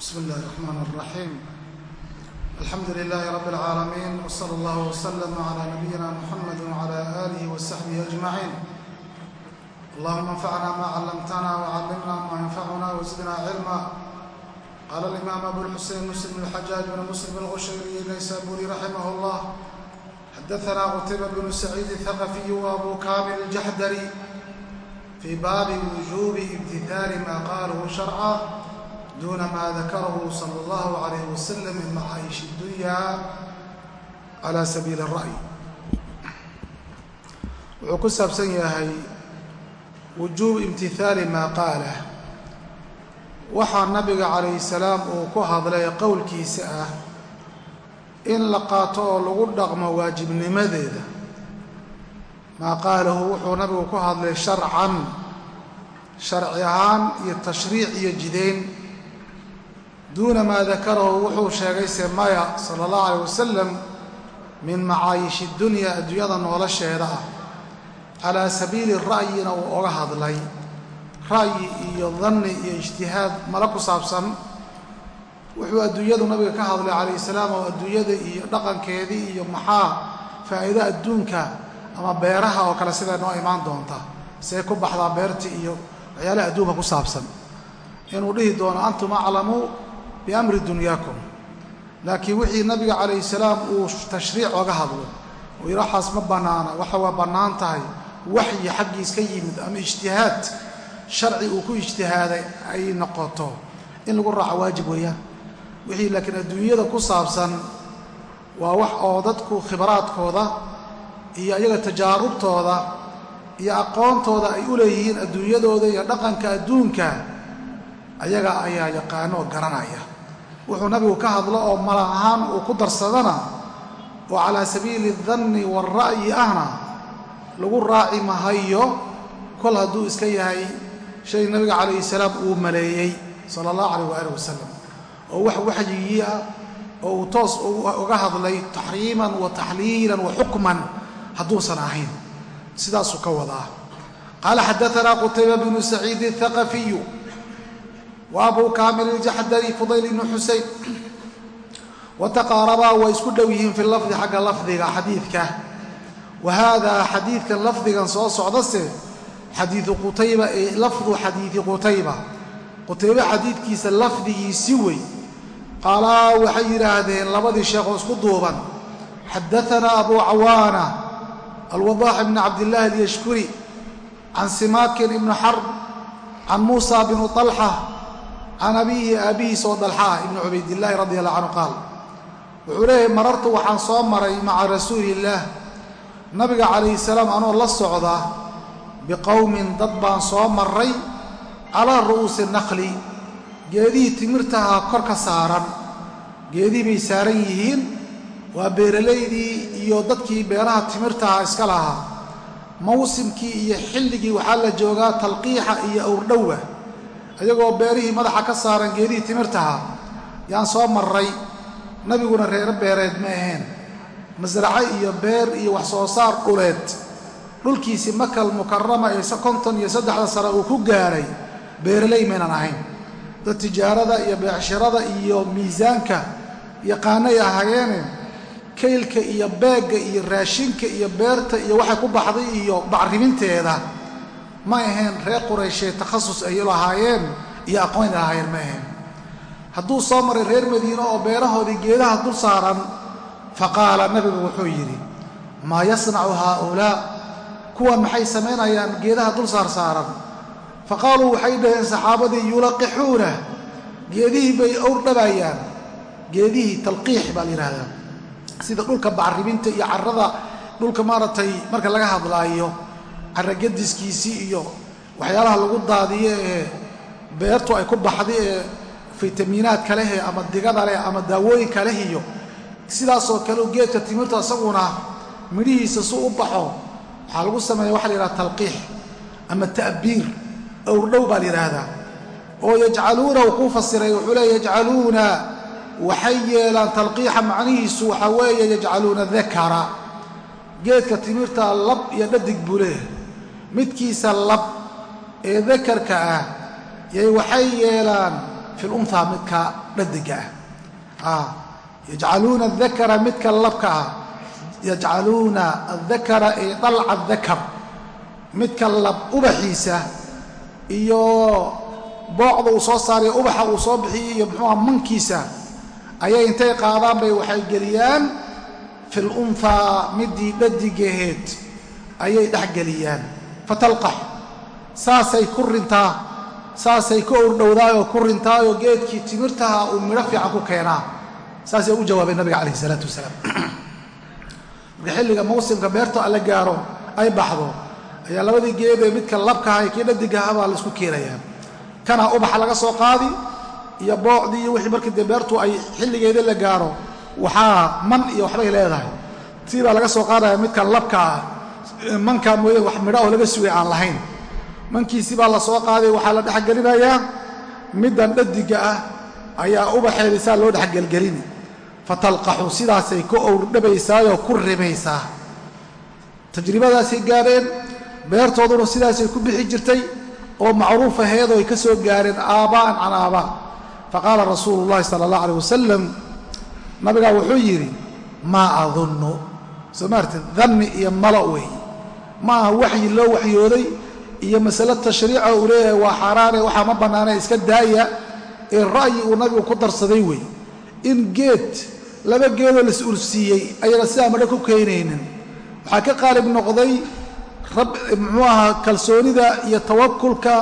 بسم الله الرحمن الرحيم الحمد لله رب العالمين وصلى الله وسلم على نبينا محمد وعلى آله وصحبه أجمعين اللهم انفعنا ما علمتنا وعلمنا ما ينفعنا وزدنا علما قال الإمام أبو الحسين مسلم بن الحجاج بن مسلم الغشيري النيسابوري رحمه الله حدثنا قتيبة بن سعيد الثقفي وأبو كامل الجحدري في باب وجوب امتثال ما قاله شرعا duuna maa dakarahu sala allahu calayh wasalam min macaayish idunyaa calaa sabiili ara'yi wuxuu ku saabsan yahay wujuub imtihaali maa qaala waxaa nabiga calayhi salaam uu ku hadlay qowlkiisa ah in la qaato oo lagu dhaqmo waajibnimadeeda maa qaalahu wuxuu nabigu ku hadlay sharcan sharci ahaan iyo tashriic iyo jideyn duuna maa dakarahu wuxuu sheegayse maya sala allahu alayh wasalam min macaayishi dunya adduunyada nolosheeda ah. Calaa sabiili ra'yina uu oga hadlay. Ra'yi iyo danni iyo ijtihaad mala ku saabsan. Wuxuu adduunyadu nabiga ka hadlay calayhi salaam oo adduunyada iyo dhaqankeedii iyo maxaa faa'iido adduunka ama beeraha oo kale siday noo imaan doonta. See ku baxdaa beerta iyo waxyaalaha adduunka ku saabsan. Inuu dhihi doono antum aclamu biamri dunyaakum. Laakiin wixii nabiga calayhi salaam uu tashriic oga hadlo yidhi waxaas ma bannaana waxa waa bannaan tahay. Waxyi xaggiis ka yimid ama ijtihaad sharci uu ku ijtihaaday ay noqoto. In lagu raaco waajib weeyaan. Wixii laakiin adduunyada ku saabsan waa wax oo dadku khibraadkooda iyo iyaga tajaarubtooda iyo aqoontooda ay u leeyihiin adduunyadooda iyo dhaqanka adduunka ayaga ayaa yaqaano oo garanaya wuxuu nabigu ka hadlo oo mala ahaan uu ku darsadana oo calaa sabiili danni waara'yi ahna. Lagu raaci mahayo kol hadduu iska yahay shay nabiga calayhi salaam uu maleeyey sala allahu calayh waaalih wasalam oo wax waxyigii ah oo uu toos uga hadlay taxriiman wa taxliilan wa xukman hadduusan ahayn. Sidaasuu ka wadaa. Qaala xadaanaa qutayba bnu saciid athaqafiyu wa abu kaamil iljaxdari fudayl ibnu xuseyn wataqaarabaa way isku dhow yihiin fi lafdi xagga lafdiga xadiidka wa haadaa xadiidkan lafdigan soo socdase xadiidu qutayba lafdu xadiidi qutayba qutaybe xadiidkiisa lafdigiisi wey qaalaa waxay yidhaahdeen labadii sheekoo isku duuban xadaanaa abu cawaana alwadaax ibni cabdillaahi alyashkuri can simaakin ibni xarb can muusa bnu طalxa can abiihi aabbihiis oo dalxa ah ibni cubaydillaahi radi allah canhu qaal wuxuu leeyahay marartu waxaan soo maray maca rasuuliillaah nabiga calayhi salaam anoo la socda biqowmin dad baan soo maray calaa ru'uusi naqli geedihii timirtaha kor ka saaran geedihii bay saaran yihiin waa beeralaydii iyo dadkii beeraha timirtaha iska lahaa mawsimkii iyo xilligii waxaa la joogaa talqiixa iyo awrdhowa iyagoo beerihii madaxa ka saaran geedihii timirtaha yaan soo marray nabiguna reero beereed ma ahayn masraco iyo beer iyo wax soo saar dhuleed. Dhulkiisii makal mukarama ee konton iyo saddexda sare uu ku gaadhay beeraley maynan ahayn. Dad tijaarada iyo beecshirada iyo miisaanka yaqaanay ahaayeene kaylka iyo beegga iyo raashinka iyo beerta iyo waxay ku baxday iyo bacriminteeda ma ahayn reer quraysheed takhasus ay lahaayeen iyo aqoon lahaayeen ma ahayn. Hadduu soo maray reer madiine oo beerahoodii geedaha dul saaran faqaala nabigu wuxuu yidhi maa yasnacu haaulaa? Kuwan maxay samaynayaan geedaha dul saar saaran? Faqaaluu waxay dhaheen saxaabadii yulaqixuuna geedihii bay owrdhabayaan geedihii talqiix baa la yidhaahdaa. Sida dhulka bacriminta iyo carrada dhulka maaragtay marka laga hadlaayo carragadiskiisii iyo waxyaalaha lagu daadiyo ee beertu ay ku baxday ee fitamiinaadka leh ama digada leh ama daawooyinka leh iyo sidaasoo kale geedka timirta isaguna midhihiisa su u baxo waxaa lagu sameeya waxa la yidhaha talqiix ama ta'biir owrdhow baa la yidhaahdaa oo yajcaluunahu kuu fasiray wuxuu leeya yajcaluuna waxay yeelaan talqiixa macnihiisu waxaa weeye yajcaluuna dakara. Geedka timirta lab iyo dhadig buu leeyahay midkiisa lab ee dakarka ah yay waxay yeelaan fi lunhaa midka dhadiga ah. Yajcaluuna adakara midka labka ah. Yajcaluuna adakara ay dalca dakar midka lab ubaxiisa iyo boocda uu soo saarayo ubaxa uu soo bixiyey iyo muxuuha mankiisa ayay intay qaadaan bay waxay geliyaan fi lunhaa midii dhadigaheed ayay dhex geliyaan fatalqax. Saasay ku rintaa saasay ku owrdhowdaayoo ku rintaayoo geedkii timirtaha uu midho fiican ku keenaa. Saasay u jawaabeen nabiga calayhi isalaatu wasalaam. Marka xilliga mawsimka beerta alla gaaro ay baxdo ayaa labadii geedee midka labkaha iyo kii dhadigaha baa la isku keenayaa. Kana ubaxa laga soo qaadi iyo boocdii iyo wixii markii dee beertu ay xilligeeda la gaaro waxaa man iyo waxbay leedahay. Tii baa laga soo qaadaya midka labkaa mankaa mooye wax midha oo laga sugay aan lahayn. Mankiisii baa la soo qaaday waxaa la dhexgelinayaa. Middan dhadiga ah ayaa ubaxeedii saa loo dhexgelgelini fatalqaxu sidaasay ku owrdhabaysaayoo ku rimaysaa tajribadaasay gaadheen beertooduna sidaasay ku bixi jirtay oo macruuf aheedoo ay ka soo gaareen aabba'an can aabbaa faqaala rasuulu llahi sala allah aleh wasalam nabigaa wuxuu yidhi maa adunnu. Soo maartee danni iyo malo weeye ma aha waxyi loo waxyooday iyo masale tashriica uu leeyahay waa xaaraane waxaa ma bannaanay iska daaya ee ra'yi uu nabigu ku darsaday wey in geed laba geedoo las ursiiyey ayana sidaa madho ku keenaynin. Waxaa ka qaalib noqday muxuu ahaa kalsoonida iyo tawakulka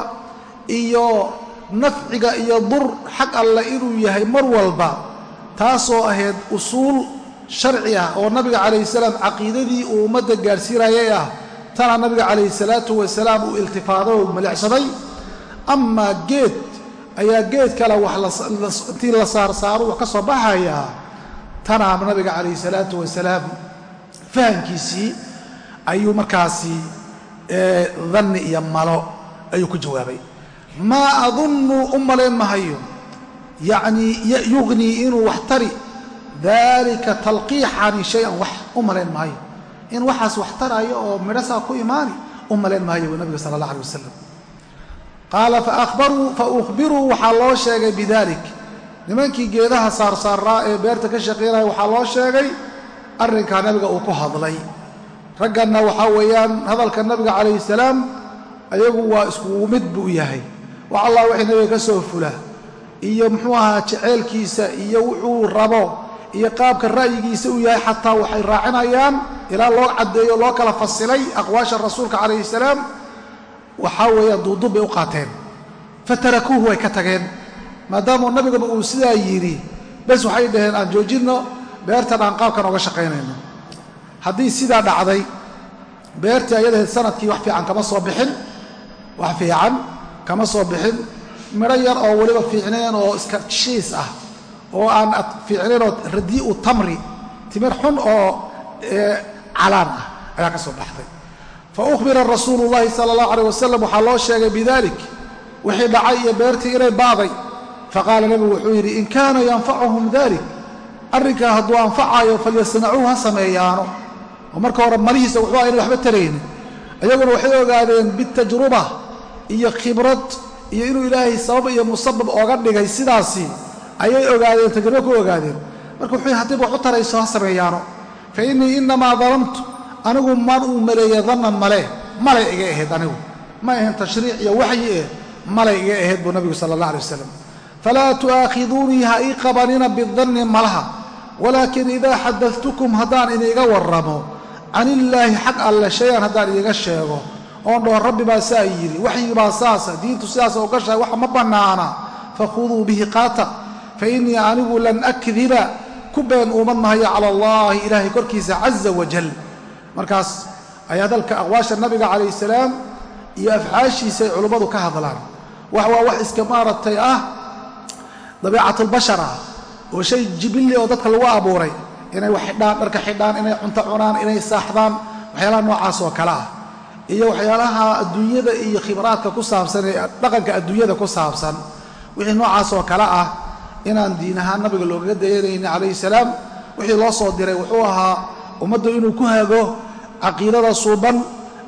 iyo nafciga iyo dur xag alle inuu yahay mar walba taasoo ahayd usuul sharci ah oo nabiga calayhi salaam caqiidadii uu ummadda gaadhsiinayay ah tana nabiga calayhi salaatu wasalaam uu oo malexsaday amaa geed ayaa geed kale wax intii la saarsaaro wax ka soo baxayaa tanaa nabiga calayhi salaatu wasalaam fahamkiisii ayuu markaasi danni iyo malo ayuu ku jawaabay. Maa adunnu u malayn mahayo yacnii yugnii inuu wax tari daalika talqiixani shay-an wax u malayn maayo in waxaas wax taraayo oo midhasaa ku imaani u malayn maayo uu nabiga sala allah alay wasalam qaala fa ukhbiruu waxaa loo sheegay bidalik. Nimankii geedaha saarsaaraa ee beerta ka shaqaynaya waxaa loo sheegay arrinkaa nabiga uu ku hadlay. Ragganna waxaa weeyaan hadalka nabiga calayhi salaam ayagu waa iskugu mid buu yahay. Wax allah wixii nabiga ka soo fula iyo muxuu ahaa jeceelkiisa iyo wuxuu rabo iyo qaabka ra'yigiisa uu yahay xataa waxay raacinayaan ilaa loo caddeeyo loo kala fasilay aqwaasha rasuulka calayhi salaam. Waxaa weeyaan duuduub bay u qaateen. Fatarakuuhu way ka tageen. Maadaamuu nabiguna uu sidaa yidhi bes waxay dhaheen aan joojinno beertan aan qaabkan oga shaqaynayno. Haddii sidaa dhacday beertii ayadahayd sannadkii wax fiican kama soo bixin wax fiican kama soo bixin midho yar oo weliba fiicneen oo iska shiis ah oo aan fiicnayn oo radii'u tamri timir xun oo calaan ah ayaa ka soo baxday. Fa ukhbira rasuulu llahi sala allahu aleyh wasalam waxaa loo sheegay bidalik wixii dhacay iyo beertii inay ba'day faqaala nebigu wuxuu yidhi in kaana yanfacuhum dalik arrinkaa hadduu anfacaayo falyasnacuuh ha sameeyaano. Oo marka hore malihiisa wuxuu aynay waxba taraynin. Ayaguna waxay ogaadeen bitajruba iyo khibrad iyo inuu ilaahay sabab iyo musabab ooga dhigay sidaasi ayay ogaadeen tajrubo ku ogaadeen. Marka wuxuu haddiiba wax u tarayso ha sameeyaano. Fa innii innamaa dalamtu anigu man uu maleeya dannan male. Malay iga ahayd anigu. Ma ahayn tashriic iyo waxyi eh malay iga ahayd buu nabigu sala allah alay wasalam falaa tu'aakhiduunii ha ii qabanina bidanni malaha. Walaakin idaa xadadtukum haddaan iniiga warramo can illaahi xag alle shay-an haddaan idiga sheego. Oon dhaho rabbi baa saa yidhi waxyigi baa saasa diintu sidaas oo gashahay wax ma bannaana. Fakhuduu bihi qaata fa innii anigu lan akdiba ku been uuman mahayo cala allaahi ilaahay korkiisa caza wajal markaas ay hadalka aqwaasha nabiga calayh salaam iyo afcaashiisa ay culummadu ka hadlaan. Wax waa wax iska maaragtay ah dabiicatulbashar oo shay jibilli oo dadka lagu abuuray. Inay wax xidhaan dharka xidhaan inay cunto cunaan inay saaxdaan waxyaalaha noocaas oo kale ah. Iyo waxyaalaha adduunyada iyo khibraadka ku saabsan ee dhaqanka adduunyada ku saabsan wixii noocaas oo kale ah inaan diin ahaan nabiga loogaga dayanayni calayhi salaam wixii loo soo diray wuxuu ahaa ummaddu inuu ku hago caqiidada suuban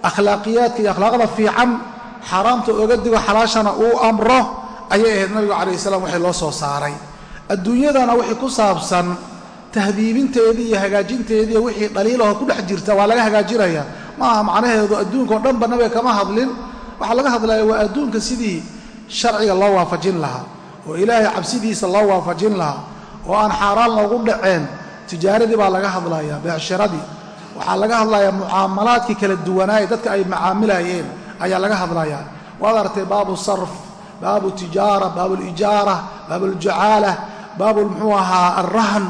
akhlaaqiyaadka iyo akhlaaqda fiican xaaraamta oga digo xalaashana uu amro ayay ahayd nabigu calayh salaam waxay loo soo saaray. Adduunyadana wixii ku saabsan tahdiibinteedii iyo hagaajinteedii wixii dhaliilaho ku dhex jirta waa laga hagaajinaya. Maaha macnaheedu adduunka o dhanba nabiga kama hadlin. Waxaa laga hadlaya waa adduunka sidii sharciga loo waafajin lahaa oo ilaahay cabsidiisa loo waafajin lahaa oo aan xaaraan loogu dhaceen tijaaradii baa laga hadlaya beecshiradii waxaa laga hadlayaa mucaamalaadkii kala duwanaaye dadka ay macaamilayeen ayaa laga hadlayaa. Waad artay baabu sarf baabu tijaara baabu lijaara baabu ljacaala baabu muxuu ahaa alrahn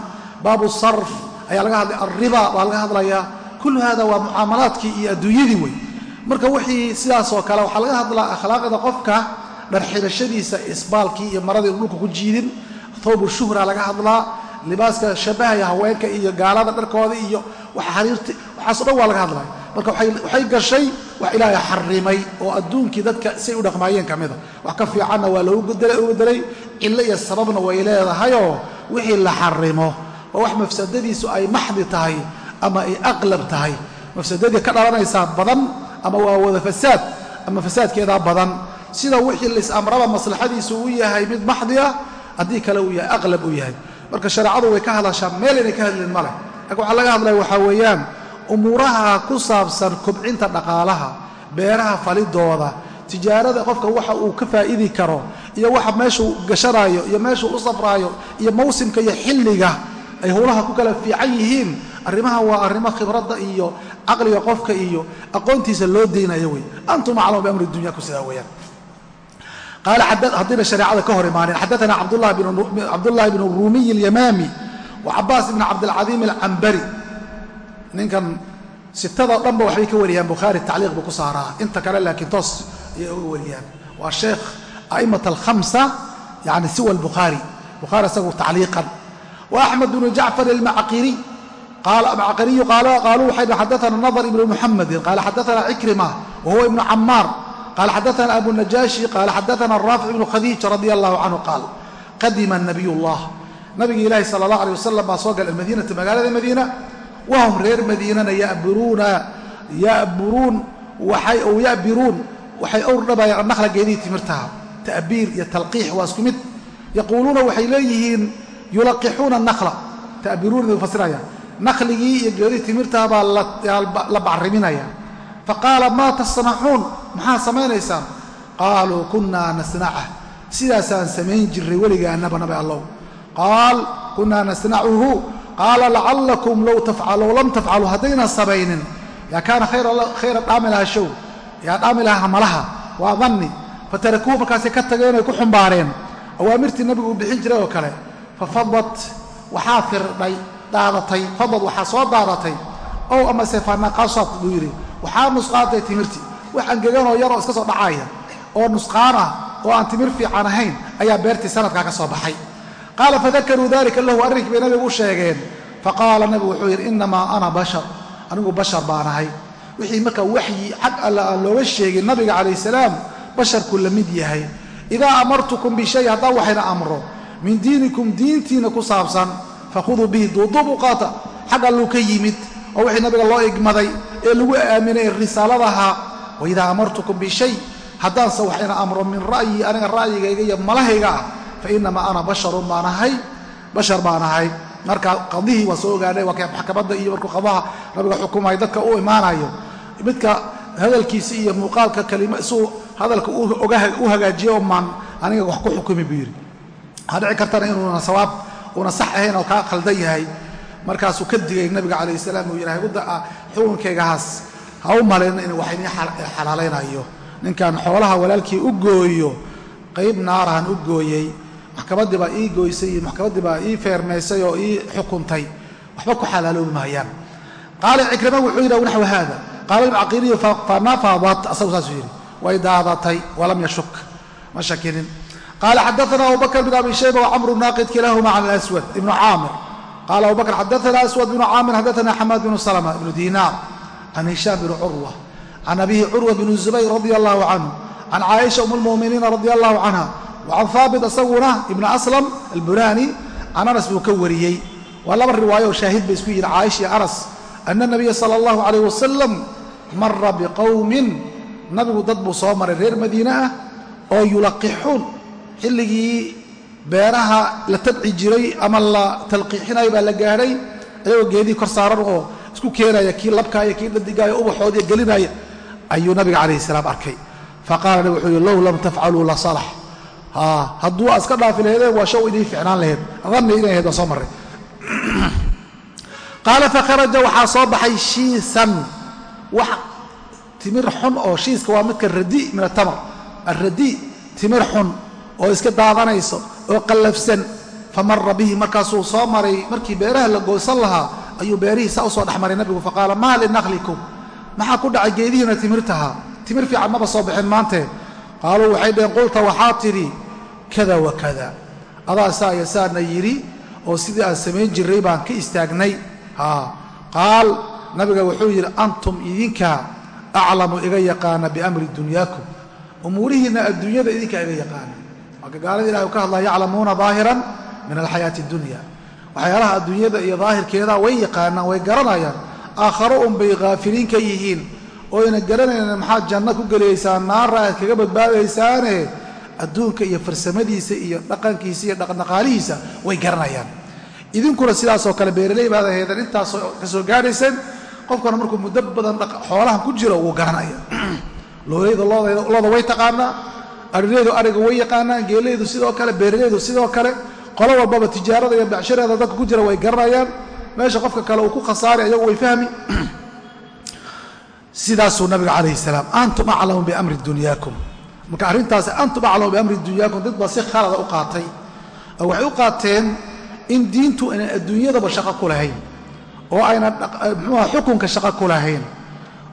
baabu sarf ayaa laga hadlaya alriba baa laga hadlayaa. Kullu hada waa mucaamalaadkii iyo adduunyadii wey marka wixii sidaasoo kale waxaa laga hadlaa akhlaaqda qofka dharxidhashadiisa isbaalkii iyo maradii dhulka ku jiidin thawbu shuhra laga hadlaa libaaska shabahaya haweenka iyo gaalada dharkooda iyo waxaaso dhan waa laga hadlaya marka waxay gashay wax ilaahay xarimay oo adduunkii dadka say u dhaqmaayeen ka mida. Wax ka fiicanna waa loogu bedelay cillo iyo sababna way leedahayoo wixii la xarimo. Oo wax mafsadadiisu ay maxdi tahay ama ay aqlab tahay. Mafsadadii ka dhalanaysaa badan ama waa wada fasaad ama fasaadkeedaa badan sida wixii lisamraba maslaxadiisu u yahay mid maxdi ah haddii kale uu yahay aqlab uu yahay. Marka shareecadu way ka hadashaa meel inay ka hadlin ma leh. Laakiin waxaa laga hadlaya waxaa weeyaan umuuraha ku saabsan kobcinta dhaqaalaha beeraha falidooda tijaarada qofka waxa uu ka faa'idi karo iyo waxa meeshuu gashanaayo iyo meeshuu u safraayo iyo mawsimka iyo xilliga ay howlaha ku kala fiican yihiin arrimaha waa arrimo khibradda iyo caqliga qofka iyo aqoontiisa loo deynayo wey. Antum aclamu biamri dunya ku sidaa weeyaan qaala haddiina shareecada ka hor imaanin xadaana cabdullahi bn rumiy اlyamaami wa cabaas ibn cabdilcadiim alcambari ninkan sitadao dhanba waxbay ka wariyaan bukhaari tacliiq buu ku saaraa inta kale laakiin toos ayay uga wariyaan waa sheekh a'imat alkhamsa yani siwa albukhaari bukhaari isagu tacliiqan wa axmed bnu jacfar almacqiriy qaaluu waxay xadaana nadr ibnu muxamedin qaala xadaana cikrima wa huwa ibnu camaar qala xadaana abu najaashi qaala xadaana raafic ibnu khadiij radi allahu canhu qaal qadima nabiy llah nabigi ilaahi sala allah alay wasalam baa soo galay almadiinata magaalada madiina wahum reer madiinana yabiruun waxay owr dhabayaan annakla geedihii timirtaha ta'biir iyo talqiix waa isku mid yaquuluuna waxay leeyihiin yulaqixuuna annakla ta'biruuna bay fasirayaan nakligii iyo geedihii timirtaha baa la bacriminaya faqaala maa tasnacuun maxaa samaynaysaan? Qaaluu kunnaa nasnaca. Sidaasaan samayn jirray weligaannaba nabi allow. Qaal kunnaa nasnacuhu? Qaala lacallakum low lam tafcaluu haddaynan samaynin yaa kaana khayra dhaami laha show. Yaa dhaami laha malaha. Waa danni fatarakuuhu markaasay ka tageen oy ku xumbaareen. Awaamirtii nabigu bixin jiray oo kale. Fafadad waxaa firdhay daadatay fadad waxaa soo daadatay ow amase fanaqasad buu yidhi. Waxaa nusqaantay timirtii wax angeganoo yaroo iska soo dhacaaya oo nusqaan ah oo aan timir fiican ahayn ayaa beertii sanadkaa ka soo baxay. Qaala fadakaruu dalika lahu arrinkii bay nabigu u sheegeen. Faqaala nabigu wuxuu yidhi innamaa ana bashar anigu bashar baan ahay. Wixii marka waxyi xag alla aan looga sheegin nabiga calayh salaam basharku la mid yahay. Idaa amartukum bishay haddaan waxayna amro min diinikum diintiina ku saabsan fakhuduu bihi duuduubu qaata xag alluu ka yimid oo wixii nabiga loo igmaday ee lagu aaminay risaaladaha waidaa amartukum bishay haddaanse waxayna amro min ra'yi aniga ra'yigayga iyo malahayga ah fa inamaa ana basharun baan ahay bashar baan ahay. Marka qadihii waa soo ogaanay waa maxkamadda iyo markuu qadaha nabiga xukumay dadka u imaanayo. Midka hadalkiisa iyo muuqaalka kalima suu hadalka u hagaajiyo maan aniga wax ku xukumi buu yidhi. Waxaa dhici kartana inuuna sawaab uuna sax ahayn oo kaa khaldan yahay. Markaasuu ka digay nabiga calayh salaam uu yidhahay uddaa xukunkaygahaas ha u malayna in wax inii xalaalaynayo. Ninkan xoolaha walaalkii u gooyo qayb naarahan u gooyey maxkamaddii baa ii goysay iyo maxkamaddii baa ii feermaysay oo ii xukuntay waxba ku xalaaloobi maayaan. Qaala cikrima wuxuu yidhi naxwu haada? Qaala ibcaqiliyu fanafadat asagu saasuu yidhi way daadatay walam yashuk. Ma shakinin. Qaala xadaana abubakr bn abi shayba wacamru naaqid kilahuma can aswad ibnu caamir. Qala abu bakr xadaana aswad bnu caamir xadaana xamaad bnu salma ibnu dinaar can hishaam bni curwa can abihi curwa bni zubayr radi allahu canhu can caaisha um lmuminiina radi allahu canha wacan haabit isaguna ibna aslam albunani can anas buu ka wariyey waa laba riwaayo oo shaahid bay isku yihiin caaisha iyo anas ana nabiya sala allahu calayh wasalam mara biqowmin nabigu dad buu soo maray reer madiine ah oo yulaqixuun xilligii beeraha la tabci jiray ama la talqiixinayo baa la gaadhay ayagoo geedii kor saaran oo isku keenaya kii labkaaya kii dhadigaayo ubaxoodii gelinaya ayuu nabiga calayhi salaam arkay. Faqaala nabig wuxuu yihi low lam tafcaluu la salax. Hadduu iska dhaafi laheedeen waa shaw idiin ficnaan laheed danni inay ahayd waa soo marray. Qaala fakharaja waxaa soo baxay shiisan. Wax timir xun oo shiiska waa midka radi min atamar aradi timir xun oo iska daadanayso oo qallafsan. Famara bihi markaasuu soo maray. Markii beeraha la goosan lahaa ayuu beerihii saa u soo dhexmaray nabigu faqaala maa linaklikum maxaa ku dhacay geedihiina timirtaha? Timir fiican maba soo bixin maantee qaaluu waxay dhaheen qulta waxaa tidhi kada wa kada. Adaa saa iyo saana yidhi oo sidii aan samayn jirray baan ka istaagnay. Qaal nabiga wuxuu yidhi antum idinka aclamu iga yaqaana biamri dunyaakum. Umuurihiinna adduunyada idinkaa iga yaqaana. Marka gaalada ilahi u ka hadlaya yaclamuuna daahiran min alxayaati addunya waxyaalaha adduunyada iyo daahirkeeda way yaqaanaan way garanayaan. Aakharo unbay khaafiliin ka yihiin. Oyna garanayna maxaad janno ku gelaysaan naara aad kaga badbaadaysaane. Adduunka iyo farsamadiisa iyo dhaqankiisa iyo dhaqdhaqaalihiisa way garanayaan. Idinkuna sidaasoo kale beeraley baad aheedeen intaasoo ka soo gaadhayseen qofkana markuu muddo badan xoolahan ku jiro wuu garanaya. Loolayda looda way taqaanaa arilaydu ariga way yaqaanaan geelaydu sidoo kale beeralaydu sidoo kale qolo walbaba tijaarada iyo bacshareeda dadka ku jira way garanayaan. Meesha qofka kale uu ku khasaari ayagu way fahmi. Sidaasuu nabiga calayhi salaam antum aclamu biamri dunyaakum. Marka arrintaasi antum aclamu biamri dunyaakum dad baa si khalada u qaatay. Waxay u qaateen in diintu aynan adduunyadaba shaqo ku lahayn oo aynan muxuuha xukunka shaqo ku lahayn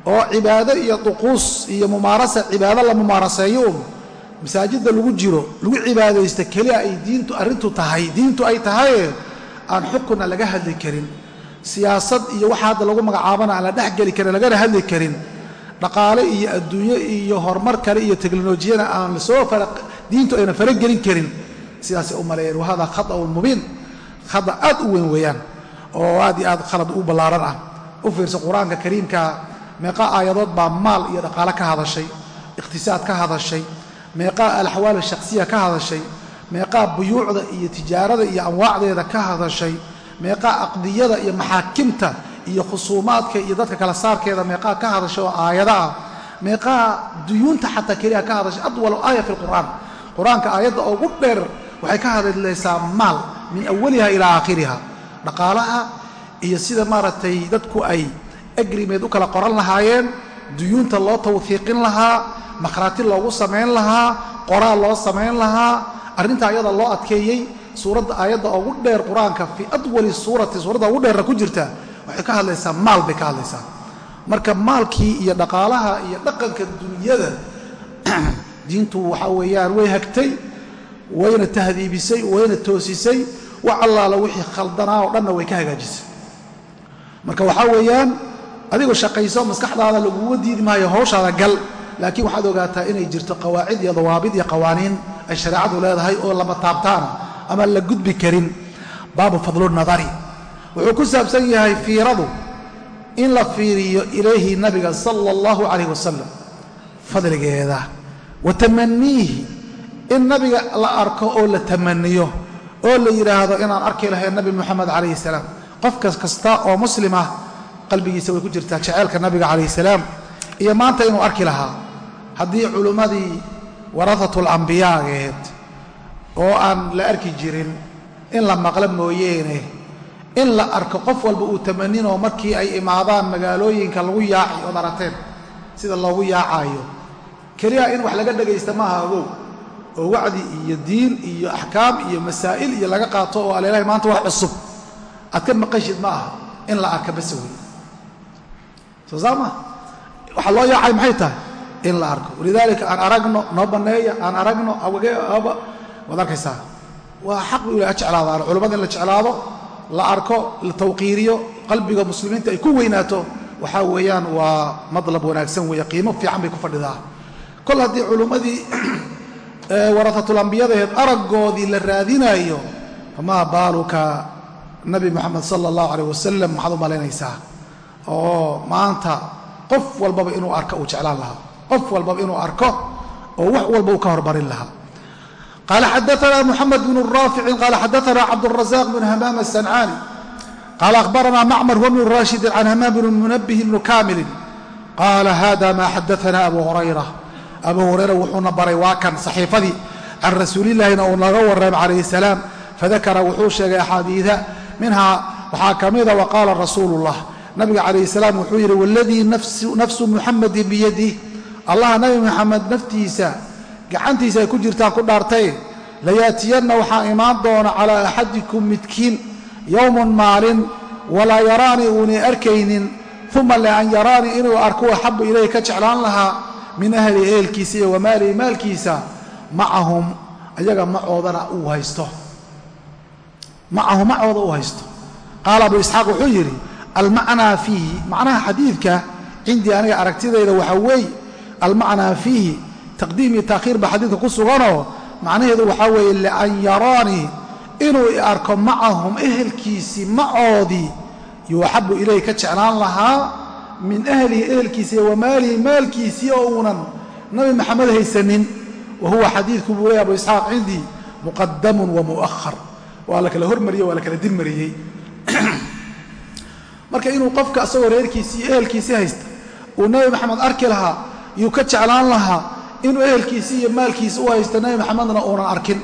oo cibaado iyo duquus iyo mumaarasa cibaado la mumaaraseeyo. un masaajidda lagu jiro lagu cibaadaysta keliya ay diintu arrintu tahay diintu ay tahaye aan xukunna laga hadli karin. Siyaasad iyo waxa hadda lagu magacaabana aan la dhexgeli karin lagana hadli karin. Dhaqaale iyo adduunyo iyo horumar kale iyo teknolojiyana aan la soo diintu ayna faragelin karin. Sidaasay u maleeyeen wahada khata'un mubiin. Khada aad u weyn weeyaan oo aad iyo aad khalad u ballaaran ah. U fiirsa qur'aanka kariimka meeqa aayadood baa maal iyo dhaqaale ka hadashay iqhtisaad ka hadashay meeqaa alaxwaal shakhsiya ka hadashay meeqaa buyuucda iyo tijaarada iyo anwaacdeeda ka hadashay meeqaa aqdiyada iyo maxaakimta iyo khusuumaadka iyo dadka kala saarkeeda meeqaa ka hadashay oo aayada ah meeqaa duyuunta xataa keliya ka hadashay adwalu aaya fi lqur'aan qur'aanka aayadda ugu dheer waxay ka hadlaysaa maal min awaliha ilaa aakhiriha dhaqaalaha iyo sida maaragtay dadku ay agrimeed u kala qoran lahaayeen duyuunta loo tawfiiqin lahaa makhraati loogu samayn lahaa qoraal loo samayn lahaa. Arrintaa iyada loo adkeeyey suuradda aayadda ugu dheer qur'aanka fii adwali suurati suuradda ugu dheerra ku jirta waxay ka hadlaysaa maal bay ka hadlaysaa. Marka maalkii iyo dhaqaalaha iyo dhaqanka dunyada diintu waxaa weeyaan way hagtay wayna tahdiibisay wayna toosisay wax allaala wixii khaldanaa oo dhanna way ka hagaajisay. Marka waxaa weeyaan adigoo shaqayso maskaxdaada laguga diidi maayo hawshaada gal laakiin waxaad ogaataa inay jirto qawaacid iyo dawaabid iyo qawaaniin ay shareecadu leedahay oo lama taabtaana ama la gudbi karin. Baabu fadlunadari wuxuu ku saabsan yahay fiiradu in la fiiriyo ilayhi nabiga sala allahu calayh wasalam fadligeeda. Wa tamaniihi in nabiga la arko oo la tamaniyo oo la yidhaahdo inaan arki lahayn nabi moxamed calayhi salaam. Qofkas kasta oo muslim ah qalbigiisa way ku jirtaa jeceelka nabiga calayhi salaam. Iyo maanta inuu arki lahaa haddii culimmadii warahatulambiyaagaheed oo aan la arki jirin in la maqlo mooyeene in la arko qof walba uu tamaninoo markii ay imaadaan magaalooyinka lagu yaaci ood aragteen sida loogu yaacaayo keliya in wax laga dhagaysta maaha ogow oo wacdi iyo diin iyo axkaam iyo masaa'il iyo laga qaato oo aleelahay maanta wax cusub. Aad ka maqashid ma aha in la arka base wey soo saa maa waxaa loo yaacay maxay tahay in la arko. Walidaalika aan aragno noo banneeya aan aragno waad arkaysaa waa xaq bu ilaha jeclaadaan culimmada in la jeclaado la arko la tawqiiriyo qalbiga muslimiinta ay ku weynaato. Waxaa weeyaan waa madlab wanaagsan weeye qiimo fiican bay ku fadhidaa. Kol haddii culimmadii warahatulambiyadeed araggoodii la raadinaayo famaa baaluka nabi moxamed sala allahu calayh wasalam maxaad u malaynaysaa? Oo maanta qof walbaba inuu arko uu jeclaan lahaa qof walbaba inuu arko oo wax walba uu ka hormarin lahaa. Qaala xadaana muxamed bnu raaficin qaala xadaana cabdurazaq bnu hamaam asancaani qaala ahbaranaa macmar huwa bnu can hamaam bnu munabihi bnu kaamilin qaala hada ma xadaana abu hurayra. Abuu hurayra wuxuuna baray waa kan saxiifadii can rasuulilaahina uu naga warreemay calayhi salaam fadakara wuxuu sheegay axaadiida minhaa waxaa ka mida waqaala rasuulu llah nabiga calayhi salaam wuxuu yidhi waladii nafsu muxamadin biyadih allaha nabi muxamed naftiisa gacantiisa ay ku jirtaan ku dhaartay. Layaatiyanna waxaa imaan doona calaa axadikum midkiin yowmun maalin walaa yaraanii uunay arkaynin uma lian yaraanii inuu arko axabu ilayh ka jeclaan lahaa min ahli ehelkiisa iyo wamaalihi maalkiisa macahum ayaga macoodana uu haysto. Macahu macooda uu haysto. Qaala abu isxaaq wuxuu yidhi almacnaa fiihi macnaha xadiidka cindii aniga aragtidayda waxaa weeye almacnaa fiihi taqdiim iyo taakhiir baa xadiidka ku suganoo macnaheedu waxaa weeye lian yaraanii inuu i arko macahum ehelkiisii macoodii yuu axabu ilayh ka jeclaan lahaa min ahlihi ehelkiisa iyo wamaalihi maalkiisii oo uunan nabi maxamed haysanin. Wa huwa xadiidku buu leey abu isxaaq cindii muqadamun wa mu'ahar waa la kala hormariyey waa la kala dilmariyey marka inuu qofka asagoo reerkiisii iyo ehelkiisii haysta uu nabi maxamed arki lahaa yuu ka jeclaan lahaa inuu ehelkiisii iyo maalkiisi u haysto nabi maxamedna uunan arkin.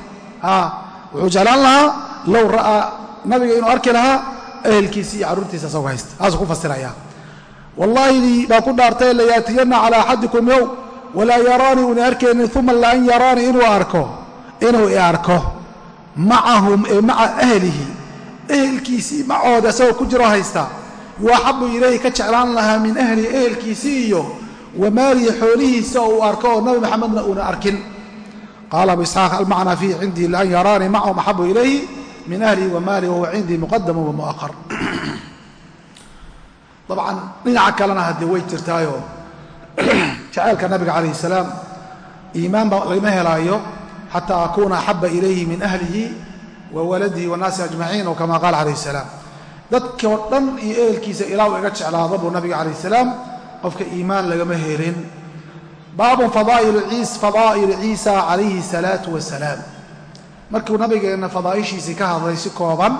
Wuxuu jeclaan lahaa low ra'aa nabiga inuu arki lahaa ehelkiisii iyo carruurtiisa asagoo haysta saasuu ku fasiraya. Wallaahidii baa ku dhaartay layaatiyanna calaa axadikum yow walaa yaraanii una arkaynin uma laan yaraanii inuu arko inuu i arko. Macahum ee maca ahlihi ehelkiisii macooda isagoo ku jiro haysta yuu axabu ilayhi ka jeclaan lahaa min ahlihi ehelkiisii iyo wamaalihi xoolihiisa oo uu arko oo nabi maxamedna uuna arkin. Qaala abu isxaaq almacnaa fiihi cindii laan yaraanii macahum axabu ilayhi min ahlihi wamaalihi wahuwa cindii muqadamu wa mu'ahar dabcan dhinaca kalena haddee way jirtaayo jacaylka nabiga calayh salaam iimaanba lagama helaayo xataa akuuna axaba ilayhi min ahlihi wa waladihi wannaasi ajmaciin oo kama qaala calayh salaam. Dadkoo dhan iyo ehelkiisa ilaa uu iga jeclaado buu nabiga calayh salaam qofka iimaan lagama helin baabun fadaa'il ciisa calayhi salaatu wasalaam markuu nabigeenna fadaa'ishiisii ka hadlay si kooban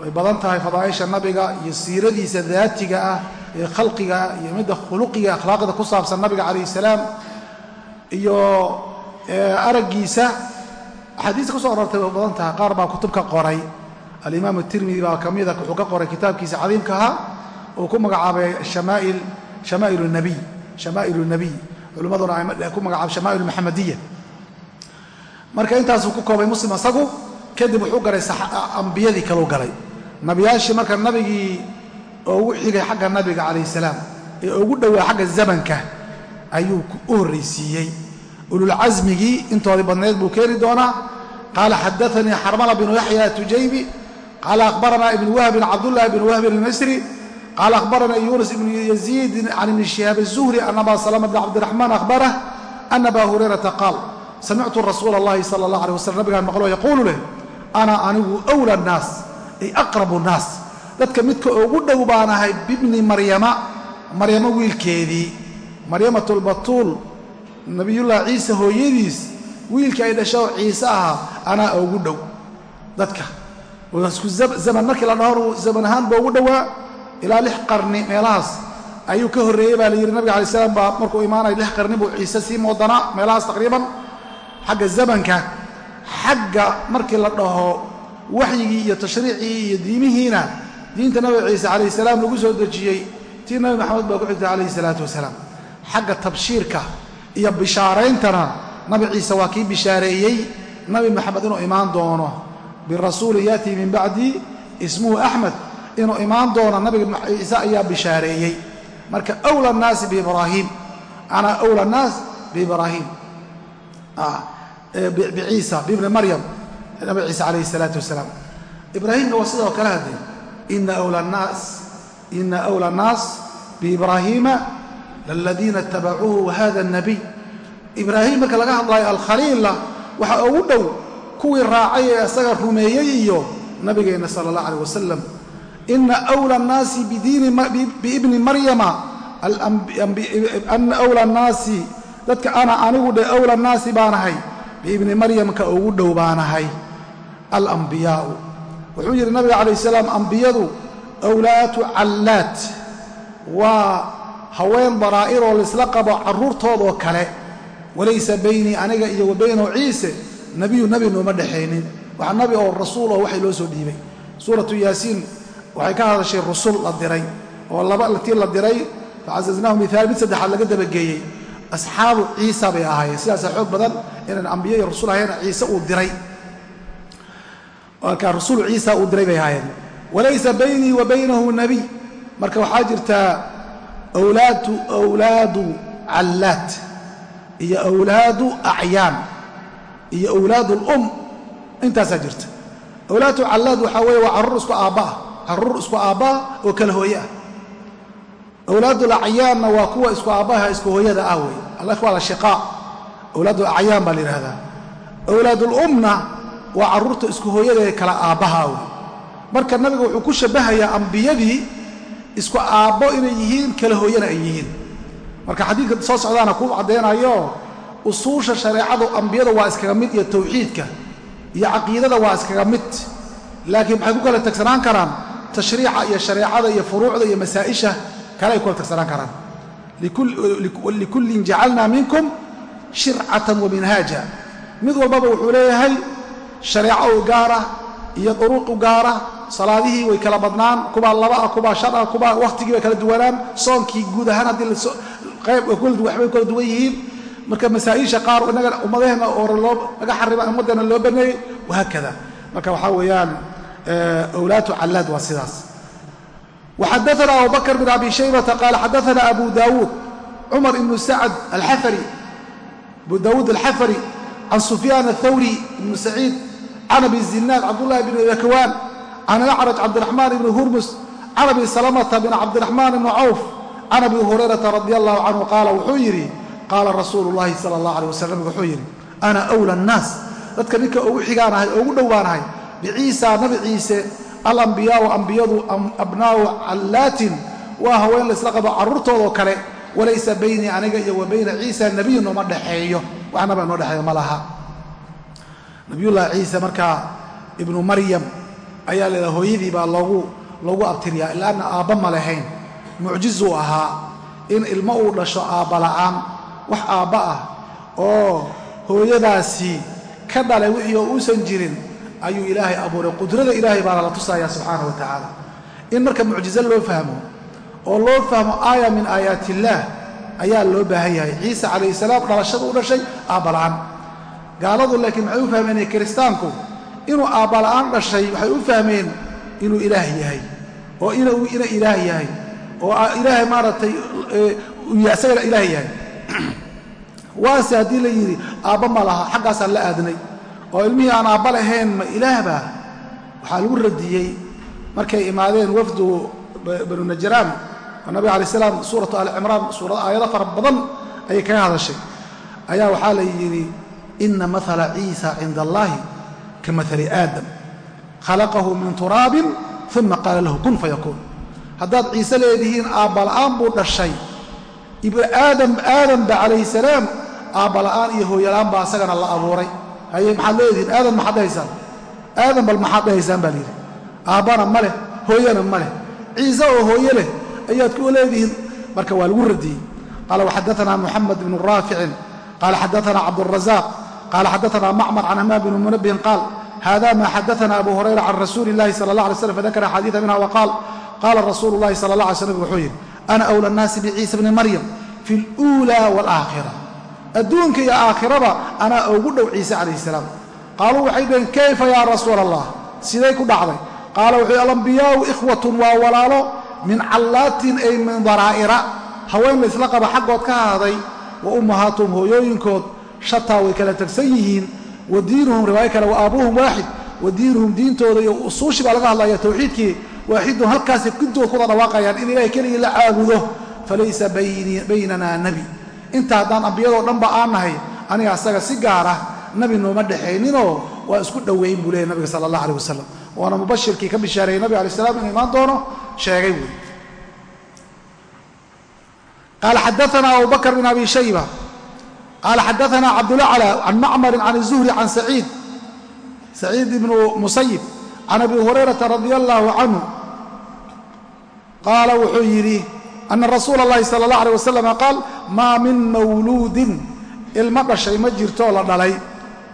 way badan tahay fadaa'isha nabiga iyo siiradiisa daatiga ah ee khalqiga iyo midda khuluqiga akhlaaqda ku saabsan nabiga calayh salaam iyo araggiisa. Axaadiista ku so arortay way badan tahay qaar baa kutub ka qoray. Alimaam tirmidi baa ka mida wuxuu ka qoray kitaabkiisa cadiimkaha uu ku magacaabay shamaa'il shamaa'il nabiy culimmaduna ku magacaabay shamaa'il maxamadiya marka intaasuu ku koobay muslim asagu kadib wuxuu galay ambiyadii kaleu galay. Nabiyaashii marka nabigii ugu xigay xagga nabiga calayh salaam ee ugu dhowaa xagga zamanka ayuu u horraysiiyey. Ululcasmigii intoodii badnayd buu keeni doonaa. Qaala xadaanii xarmala bnu yaxya tujaybi. Qaala akhbaranaa ibn wahbin cabdullahi bn wahbin almisri qaala akhbaranii yuunus ibnu yaziid can ibni shihaab الzuhri an aba salama bn cabdiraxmaan akhbarah ana aba hurayrata qaal samictu rasuula اllahi sala اllah alيh waslm nabigaan maqlo yaquulu leh ana anigu wla الnaas ay aqrabu الnaas dadka midka ugu dhow baan ahay bibni maryama maryamo wiilkeedii maryamat lbatuul nabiyullaahi ciise hooyadiis wiilkii ay dhasho ciise ahaa anaa ugu dhow dadka isku zaman markii la dhaho zaman ahaan ba ugu dhowaa ilaa lix qarni meelahaas. Ayuu ka horreeyey baa la yidhi nabiga alai slam baa markuu imaanaya lix qarni buu ciise sii moodanaa meelahaas taqriiban. Xagga zamanka xagga markii la dhaho waxyigii iyo tashriicii iyo diimihiina diinta nabi ciise calayhi salaam lagu soo dejiyey tii nabi maxamed baa ku xigtay calayhi salaatu wasalaam. Xagga tabshiirka iyo bishaarayntana nabi ciise waa kii bishaareeyey. Nabi maxamed inuu imaan doono birasuulin yaatii min bacdi ismuhu axmed inuu imaan doono nabiga ciise ayaa bishaareeyey. Marka wla nnaasi biibraahiim ana wla nnaas biibraahiim biciisa bibni maryam nabi ciise calayhi salaatu wasalaam. Ibraahimna waa sidoo kale hadee ina wla nnaas biibraahiima laladiina itabacuuhu wahada nabiy ibraahim marka laga hadlaayo alkhaliilla waxaa ugu dhow kuwii raacay ee isaga rumeeyey iyo nabigeenna sala allah aleh wasalam ina wla nnaasi biibni maryama ana wla nnaasi dadka ana anigu dhe wla nnaasi baanahay biibni maryamka ugu dhow baanahay alambiyaa'u wuxuu yidhi nabiga calayh salaam ambiyadu awlaatu callaat waa haween daraa'iroo laysla qabo carruurtoodoo kale. walaysa baynii aniga iyo wa baynahu ciise nebiyu nebi nooma dhexaynin. waxa nabi oo rasuul oo waxay loo soo dhiibay. suuratu yaasiin waxay ka hadashay rusul la diray oo laba tii la diray facazaznaahu miaal mid saddexaad laga dabageeyey. Asxaabu ciisa bay ahaayeen. Sidaasaa xoog badan inaan ambiye iyo rasul ahayn ciise uu diray. Marka rasuul ciisa uu diray bay ahaayeen. Walaysa baynii wa baynahu nebiy marka waxaa jirtaa wlaadu wlaadu callaat iyo awlaadu acyaan iyo awlaad lum intaasaa jirta. Awlaadu callaad waxaa weeye waa carruur isku aabbaah carruur isku aabbaah oo kala hooye ah awlaadul acyaanna waa kuwa isku aabbaha isku hooyada ah wey alikhwa alashiqaa awlaadul acyaan baa la yidhahdaa awlaadulumna waa carruurta isku hooyada ee kala aabbaha wey marka nabiga wuxuu ku shabbahayaa ambiyadii isku aabbo inay yihiin kala hooyana ay yihiin. Marka xadiidka soo socdaana kuu caddaynayo usuusha shareecadu ambiyada waa iskaga mid iyo tawxiidka iyo caqiidada waa iskaga mid. Laakiin maxay ku kala tagsanaan karaan tashriica iyo shareecada iyo furuucda iyo masaa'isha kale ay kula tagsanaan karaan likullin jacalnaa minkum shircatan wa minhaaja. Mid walbaba wuxuu leeyahay shareeco u gaara iyo duruuq u gaara salaadihii way kala badnaan kubaa laba ah kubaa shan ah kubaa wakhtigii bay kala duwanaan. Soonkii guud ahaan haddii waxbay kala duwan yihiin. Marka masaa'isha qaar inaga ummadaheenna ore loo laga xarima ummaddeena loo baneeyey wahaakada marka waxaa weeyaan Eh, wlaatu calaad waa sidaas. Waxadaana abubakr bn abi shaybata qaala xadaana abu daawuud cumar ibnu sacad alxafari abu daawuud alxafari can sufyaan athawri ibnu saciid can abi zinaad cabdullahi bn yakwaan can alacraj cabdiraxmaan ibni hurmus can abi salamata bin cabdiraxmaan ibni cawf can abi hurayrata radia allahu canhu qaala wuxuu yidhi qaala rasuulu llaahi sala allah aleh wasalam wuxuu yidhi ana wla annaas dadka ninka ugu xigaanahay oo ugu dhowaanahay biciisa nabi ciise alambiyaau ambiyadu abnaa'u callaatin waa haween laysla qabo carruurtoodoo kale. Walaysa baynii aniga iyo wa bayna ciisa nebiyu nooma dhexeeyo waxnaba inoo dhexeeyo ma laha. Nabiyullaahi ciise markaa ibnu maryam ayaa leedaha hooyadii baa loogu abtiriyaa ilaanna aabba ma lahayn. Mucjizuu ahaa in ilmo uu dhasho aabba la'aan. Wax aabba ah oo hooyadaasi ka dhalay wixii oo uusan jirin ayuu ilaahay abuuray. Qudrada ilaahay baana la tusaaya subxaana wa tacaala. In marka mucjizo loo fahmo oo loo fahmo aaya min aayaat illaah ayaa loo baahan yahay. Ciise calayhi salaam dhalashada u dhashay aabbala'aan gaaladu laakiin maxay u fahmeen kiristaanku inuu aabbala'aan dhashay waxay u fahmeen inuu ilaah yahay oo inuu ina ilaah yahay oo ilaahay maaragtay isagana ilaah yahay. Waase haddii la yidhi aabba ma laha xaggaasaan la aadnay oo ilmihii aan aabba lahayn ma ilaahba waxaa lagu radiyey markay imaadeen wafdu banu najraan oo nabig alay slam suuratu ali cimraan suurad aayado fara badan ayay kaga hadashay. Ayaa waxaa la yidhi ina maala ciisa cinda allahi ka maali aadam. Khalaqahu min turaabin uma qaala lahu kun fayakuun haddaad ciise leedihiin aabbala'aan buu dhashay. Aadam aadamba calayhi salaam aabbala'aan iyo hooyala'aan baa isagana la abuuray haye maxaad leedihiin aadan maxaad dhahaysaan aadan bal maxaad dhahaysaan baa layidhi aabbana ma leh hooyana ma leh. Ciise oo hooye leh ayaad ku leedihiin marka waa lagu radiyey. Qaala waxadaana muxamed bnu raaficin qaala xadaana cabdurazaaq qaala xadaana macmar can hamaam bni munabihin qaal hada ma xadaana abu hurayra can rasuuli illahi sala allah alay slam fadakara xadiida minha waqaal qaala rasuulu llahi sala allah alay slam wuxuu yidhi ana wla nnaasi biciisa bni maryam fi اluula waalaakhira adduunka iyo aakhiraba anaa ugu dhow ciise calayhi salaam. Qaaluu waxay dhaheen kayfa yaa rasuula allah siday ku dhacday. Qaala wuxuu alambiyaau ikhwatun waa walaalo min callaatin ay min daraa'ira. Haween laysla qaba xaggood ka ahaaday wa ummahaatuhum hooyooyinkood shataa way kala tegsan yihiin wa diinuhum riwaayo kale wa aabuuhum waaxid wa diinuhum diintooda iyo usuushi baa laga hadlaya tawxiidkii waaxidun halkaasay kuntood kuda dhawaaqayaan in ilahay keligii la caabudo falaysa baynanaa nebi inta haddaan ambiyadoo dhanba aan nahay aniga asaga si gaar ah nabi nooma dhexayninoo waa isku dhoweyn buu leeyay nabiga sala allah aleh wasalam waana mubashirkii ka bishaareeyey nabig alay slam inuu imaan doono sheegay wey qaala xadaana abu bakr bin abi shayba qaala xadaana cabdulacla an macmarin can الzuhri can saciid saciid ibnu musayib can abi hurayrata radi allaahu canhu qaala wuxuu yidhi ana rasuula اllahi sala allah alيh wasalam qaal maa min mawluudin ilma dhashay ma jirto la dhalay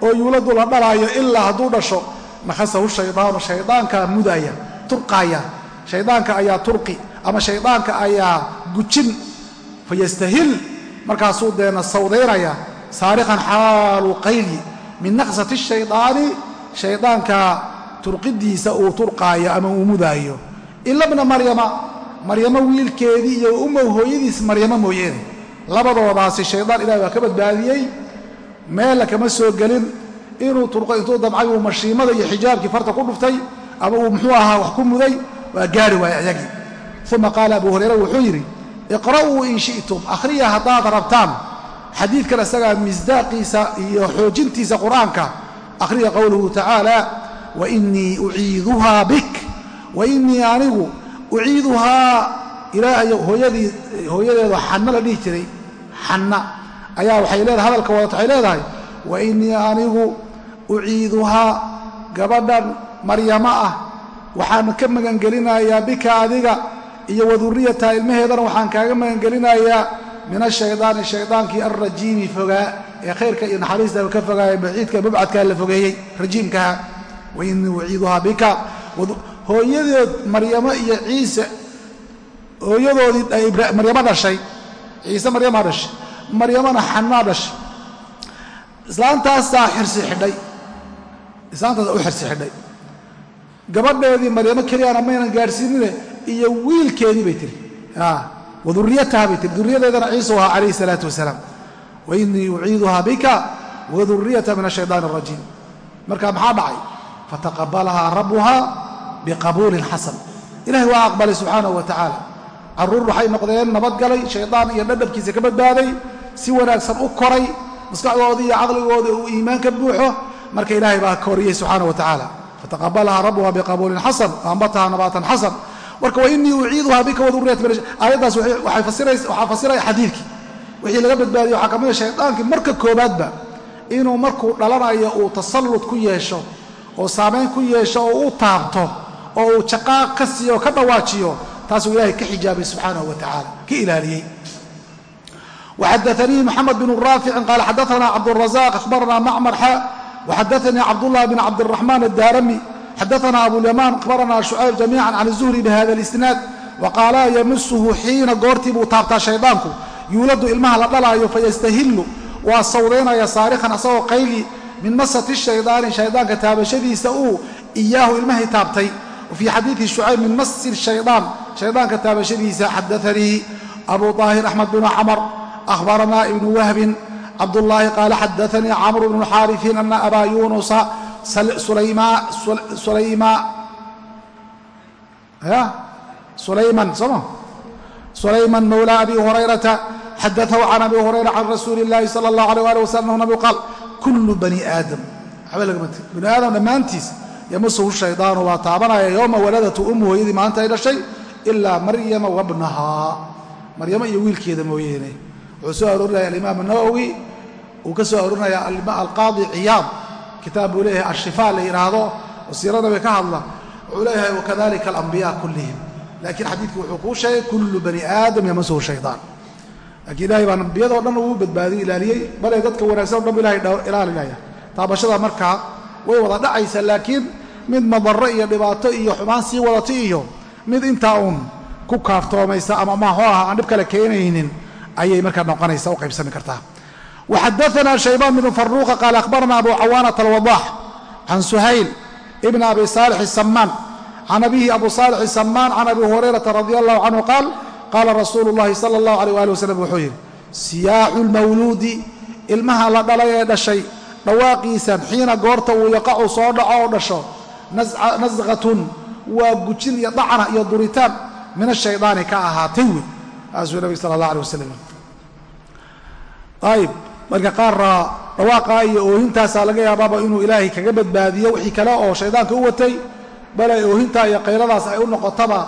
oo yuuladu la dhalaayo ilaa hadduu dhasho nakhasahu shaydaanu shaydaankaa mudaya turqaaya shaydaanka ayaa turqi ama shaydaanka ayaa gujin fayastahil markaasuu deena sawdaynaya saariqan xaalu qayli min naqsati shaydaani shaydaanka turqidiisa uu turqaayo ama uu mudaayo ilabna maryama maryamo wiilkeedii iyo ummow hooyadiis maryamo mooyeene labadoodaasi shaydaan ilahi waa ka badbaadiyey. Meella kama soo gelin. Inuu turqo intuu damcay uu mashiimada iyo xijaabkii farta ku dhuftay ama uu muxuu ahaa wax ku muday waa gaari waaya ayagii uma qaala abu hurayra wuxuu yidhi iqra'uu in shi'tum. Akhriya haddaad rabtaan xadiidkan isagaa misdaaqiisa iyo xoojintiisa qur'aanka. Akhriya qowluhu tacaala wainii uciiduhaa bik wainii anigu uciiduhaa ilaahay hooyadii hooyadeedu xanna la dhihi jiray. Xanna. Ayaa waxay leedahay hadalka wadata waxay leedahay wainii anigu uciiduhaa gabadhan maryamo ah. Waxaan ka magangelinayaa bika adiga iyo waduriyataha ilmaheedana waxaan kaaga magangelinayaa min ashaydaani shaydaankii alrajiimi fogaa ee khayrka iyo naxariista ka fogaaya baciidka mubcadkaa la fogeeyey rajiimkaha wainii uciiduhaa bika hooyadeed maryamo iyo ciise hooyadoodii maryamo dhashay ciise maryamaa dhashay maryamona xannaa dhashay. Islaantaasaa xirsi xidhay u xirsi xidhay gabadheedii maryamo keliyana maynan gaadhsiinine iyo wiilkeedii bay tiri. Waduriyataha bay tiri. Duriyadeedana ciisau ahaa calayhi salaatu wasalaam. Wainii uciiduhaa bika waduriyata min ashaydaani arajiim marka maxaa dhacay? Fataqabalahaa rabbuha biqabuulin xasan ilahay waa aqbalay subxaanahu wa tacaala carruur waxay noqdeen nabadgalay shaydaan iyo dhadhabkiisa ka badbaaday si wanaagsan u koray maskaxdoodii iyo caqligoodii uu iimaan ka buuxo marka ilaahay baa koriyey subxaana wa tacaala fataqabalahaa rabbuha biqabuulin xasan waambataha nabaatan xasan marka wainii uciiduhaa bika waduriyata aayaddaas waxaa fasiraya xadiidkii wixii laga badbaadiyey waxaa ka mida shaydaankii marka koobaadba inuu markuu dhalanayo uu tasallud ku yeesho oo ku yeesho oo u oo uu jaqaaq ka siiyo oo ka dhawaajiyo taasuu ilaahay ka xijaabay subxaanahu wa tacaala ka ilaaliyey وxadثnii mحamed بن rاafici qal xadaثna cabdالرaزاq akhbarna macmar xa وxadaثnii cabdالlah بn cabdالرaحman الdarmi xadaثna abulyamaan akhbarna شhucayb جamيعا can الزhri bhada الإsناad وqaala yamisuhu xiina goortii buu taabtaa shaydaanku yuuladu ilmaha la dhalaayo fayastahilu waa sawdaynaya saarikhan asagoo qayli min masati shaydaani shaydaanka taabashadiisa uu iyaahu ilmahay taabtay wafii xadiii shucayb min masi hayaan shaydaanka taabashadiisa xadaanii abu aahir axmed bnu camr ahbaranaa ibnu wahbin cabdulaahi qaala xadaanii camru bnu xaariiin ana abaa yunusa sulayman sooma sulayman mowla abi hurayrata xadaahu can abi hurayra can rasuuli illaahi sala allah alay ali waslm anhu nabigu qaal kullu bani aadam waxba lagamat bani aadam dhammaantiis yamasuhu shaydaanu waa taabanaya yowma waladatu ummu hooyadii maanta dhashay ilaa maryama wabnahaa maryamo iyo wiilkeeda mooyeene. Wuxuu soo arorinaya alimaam nawowi uu ka soo arorinaya alqaadi ciyaad. Kitaab buu leeyahay ashifaa la yidhaahdo siirada bay ka hadla. Wuxuu leeyahay wakadalika alambiyaa kullihim. Laakiin xadiidku wuxuu kuu sheegay kullu bani aadam yamasuhu shaydaan. Laakiin ilahay baan ambiyadao dhan ugu badbaadiyey ilaaliyey bale dadka wanaagsan o dhan bu ilahay ilaalinaya taabashada markaa way wada dhacaysa laakiin mid madarro iyo dhibaato iyo xumaan sii wadata iyo mid intaa uun ku kaaftoomaysa ama maxuu aha aan dhib kale keenaynin ayay markaa noqonaysa u qaybsami kartaa. Waxadaanaa shaybaan bnu faruuqa qaala akhbaranaa abu cawaanata alwadaax can suhayl ibn abi saalix samaan can abihi abu saalix samaan can abi hurayrata radi allahu canhu qaal qaala rasuulu llahi sala allahu aleyh waali wasalam wuxuu yidhi siyaaxu lmawluudi ilmaha la dhalay ee dhashay dhawaaqiisan xiina goorta uu yaqacu soo dhaco oo dhasho nasqatun waa gujin iyo dacna iyo duritaan min ashaydaani ka ahaatay wey taasuu nabig sal allah aleh wasalam ayib marka qaarna dhawaaqaa iyo oohintaasaa laga yaabaaba inuu ilaahay kaga badbaadiyo wixii kale oo shaydaanka u watay bale oohintaa iyo qayladaas ay u noqotaba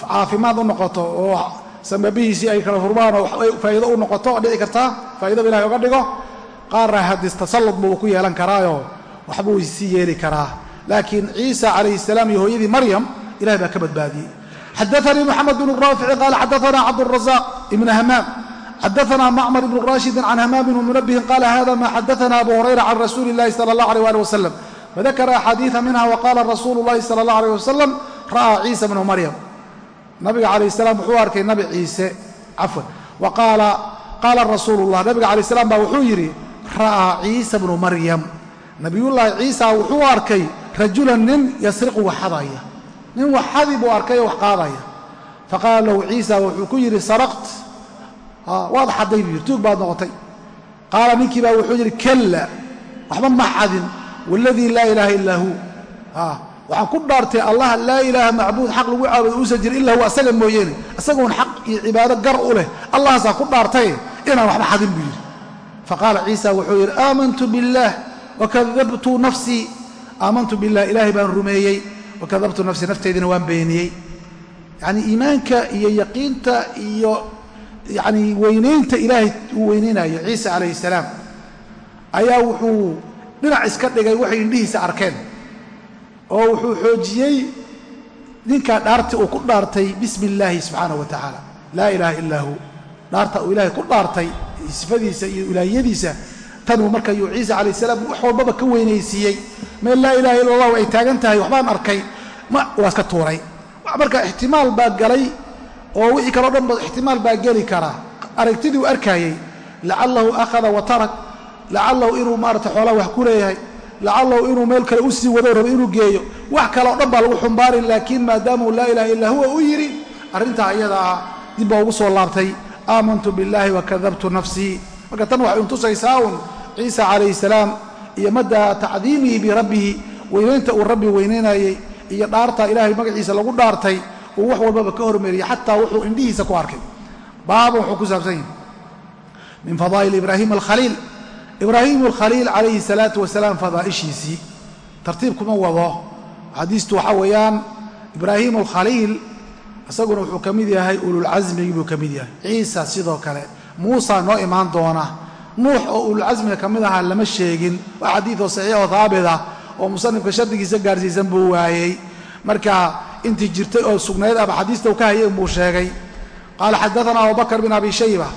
caafimaad u noqoto oo sababihiisii ay kala furmaan oo faa'iido u noqoto oo dhici kartaa faa'iidaba ilahay oga dhigo. Qaarna hadis tasallud buu ku yeelan karaayo waxbuu isii yeeli karaa laakiin ciisa calayhi salaam iyo hooyadii maryam ilahay baa ka badbaadiyey. Xadaanii moxamed bnu raafici qaala xadaana cabdurazaaq ibna hamaam xadaana macmar ibnu raashidin can hamaam ibnu munabihin qaala hada ma xadaana abu hurayra can rasuuli illahi sala allah aleh ali wasalam fadakara axaadiida minha waqaala rasuulu llahi sala allah aleh wasalam ra'aa ciisa bnu maryam. Nabiga calayh salaam wuxuu arkay nabi ciise cafwan. Wa qaala rasuulu llah nabiga calayh salaam baa wuxuu yidhi ra'aa ciisa bnu maryam. Nabiyullaahi ciisa wuxuu arkay rajulan nin yasriqu waxadaya. Nin waxadi buu arkay oo wax qaadaya. Faqaala lahu ciisa wuxuu ku yidhi saraqt. Waad xadday buu yidhi tuug baad noqotay. Qaala ninkii baa wuxuu yidhi kalla waxba ma xadin. Waladii laa ilaaha illaa hu. Waxaan ku dhaartay allah laa ilaaha macbuud xaq lagu caabudo uusan jirin illa huwa asaga mooyeene. Isagoon xaq iyo cibaado gar u leh allahaasaa ku dhaartaye inaan waxba xadin buu yidhi. Faqaala ciisa wuxuu yidhi aamantu biاllaah wakadabtu nafsii aamantu bilah ilaahay baan rumeeyey wakadabtu nafsii nafteydina waan beeniyey. Yacnii iimaanka iyo yaqiinta iyo yacnii weynaynta ilaahay uu weynaynayo ciisa calayhi salaam ayaa wuxuu dhinac iska dhigay waxay indhihiisa arkeen. Oo wuxuu xoojiyey ninkaa dhaarti uu ku dhaartay bismi illaahi subxaanahu wa tacaala laa ilaaha illaa hu. Dhaarta uu ilaahay ku dhaartay sifadiisa iyo ilaahiyadiisa tanuu marka yuu ciisa calayh salaam wax walbaba ka weynaysiiyey meel laa ilaha illa allahu ay taagan tahay waxbaan arkay. Ma waa iska tuuray. Marka ixtimaal baa galay oo wixii kaleo dhan ixtimaal baa geli karaa. Aragtidii uu arkaayey lacalahu akhada wa tarak. Lacalahu inuu maarata xoolaha wax ku leeyahay. Lacalahu inuu meel kale u sii wado rabo inuu geeyo. Wax kale o dhan baa lagu xumbaarin laakiin maadaamuu laa ilaha illaa huwa u yidhi arrintaa iyada ah dib baa ugu soo laabtay. Aamantu biاllahi wakadabtu nafsii. Marka tan waxay untusaysaa un ciisa calayhi salaam iyo madda tacdiimihi birabbihi weynaynta uu rabbi weynaynayey iyo dhaarta ilaahay magaciisa lagu dhaartay uu wax walbaba ka hormariyey xataa wuxuu indhihiisa ku arkay. Baaba wuxuu ku saabsan yahay. Min fadaa'il ibraahim alkhaliil. Ibraahim alkhaliil calayhi salaatu wasalaam fadaa'ishiisii. Tartiib kuma wado. Xadiistu waxaa weeyaan ibraahim alkhaliil isaguna wuxuu ka mid yahay ululcasmigii buu ka mid yahay. Ciisa sidoo kale. Muusa noo imaan doona nuux oo ululcasmiga ka mid ahaa lama sheegin. Waa xadiidoo saxiix oo haabit ah oo musanifka shardigiisa gaarsiisan buu waayey. Marka intii jirtay oo sugnayd aba xadiista uu ka hayay inbuu sheegay. Qaala xadaana abubakr bin abi shayba.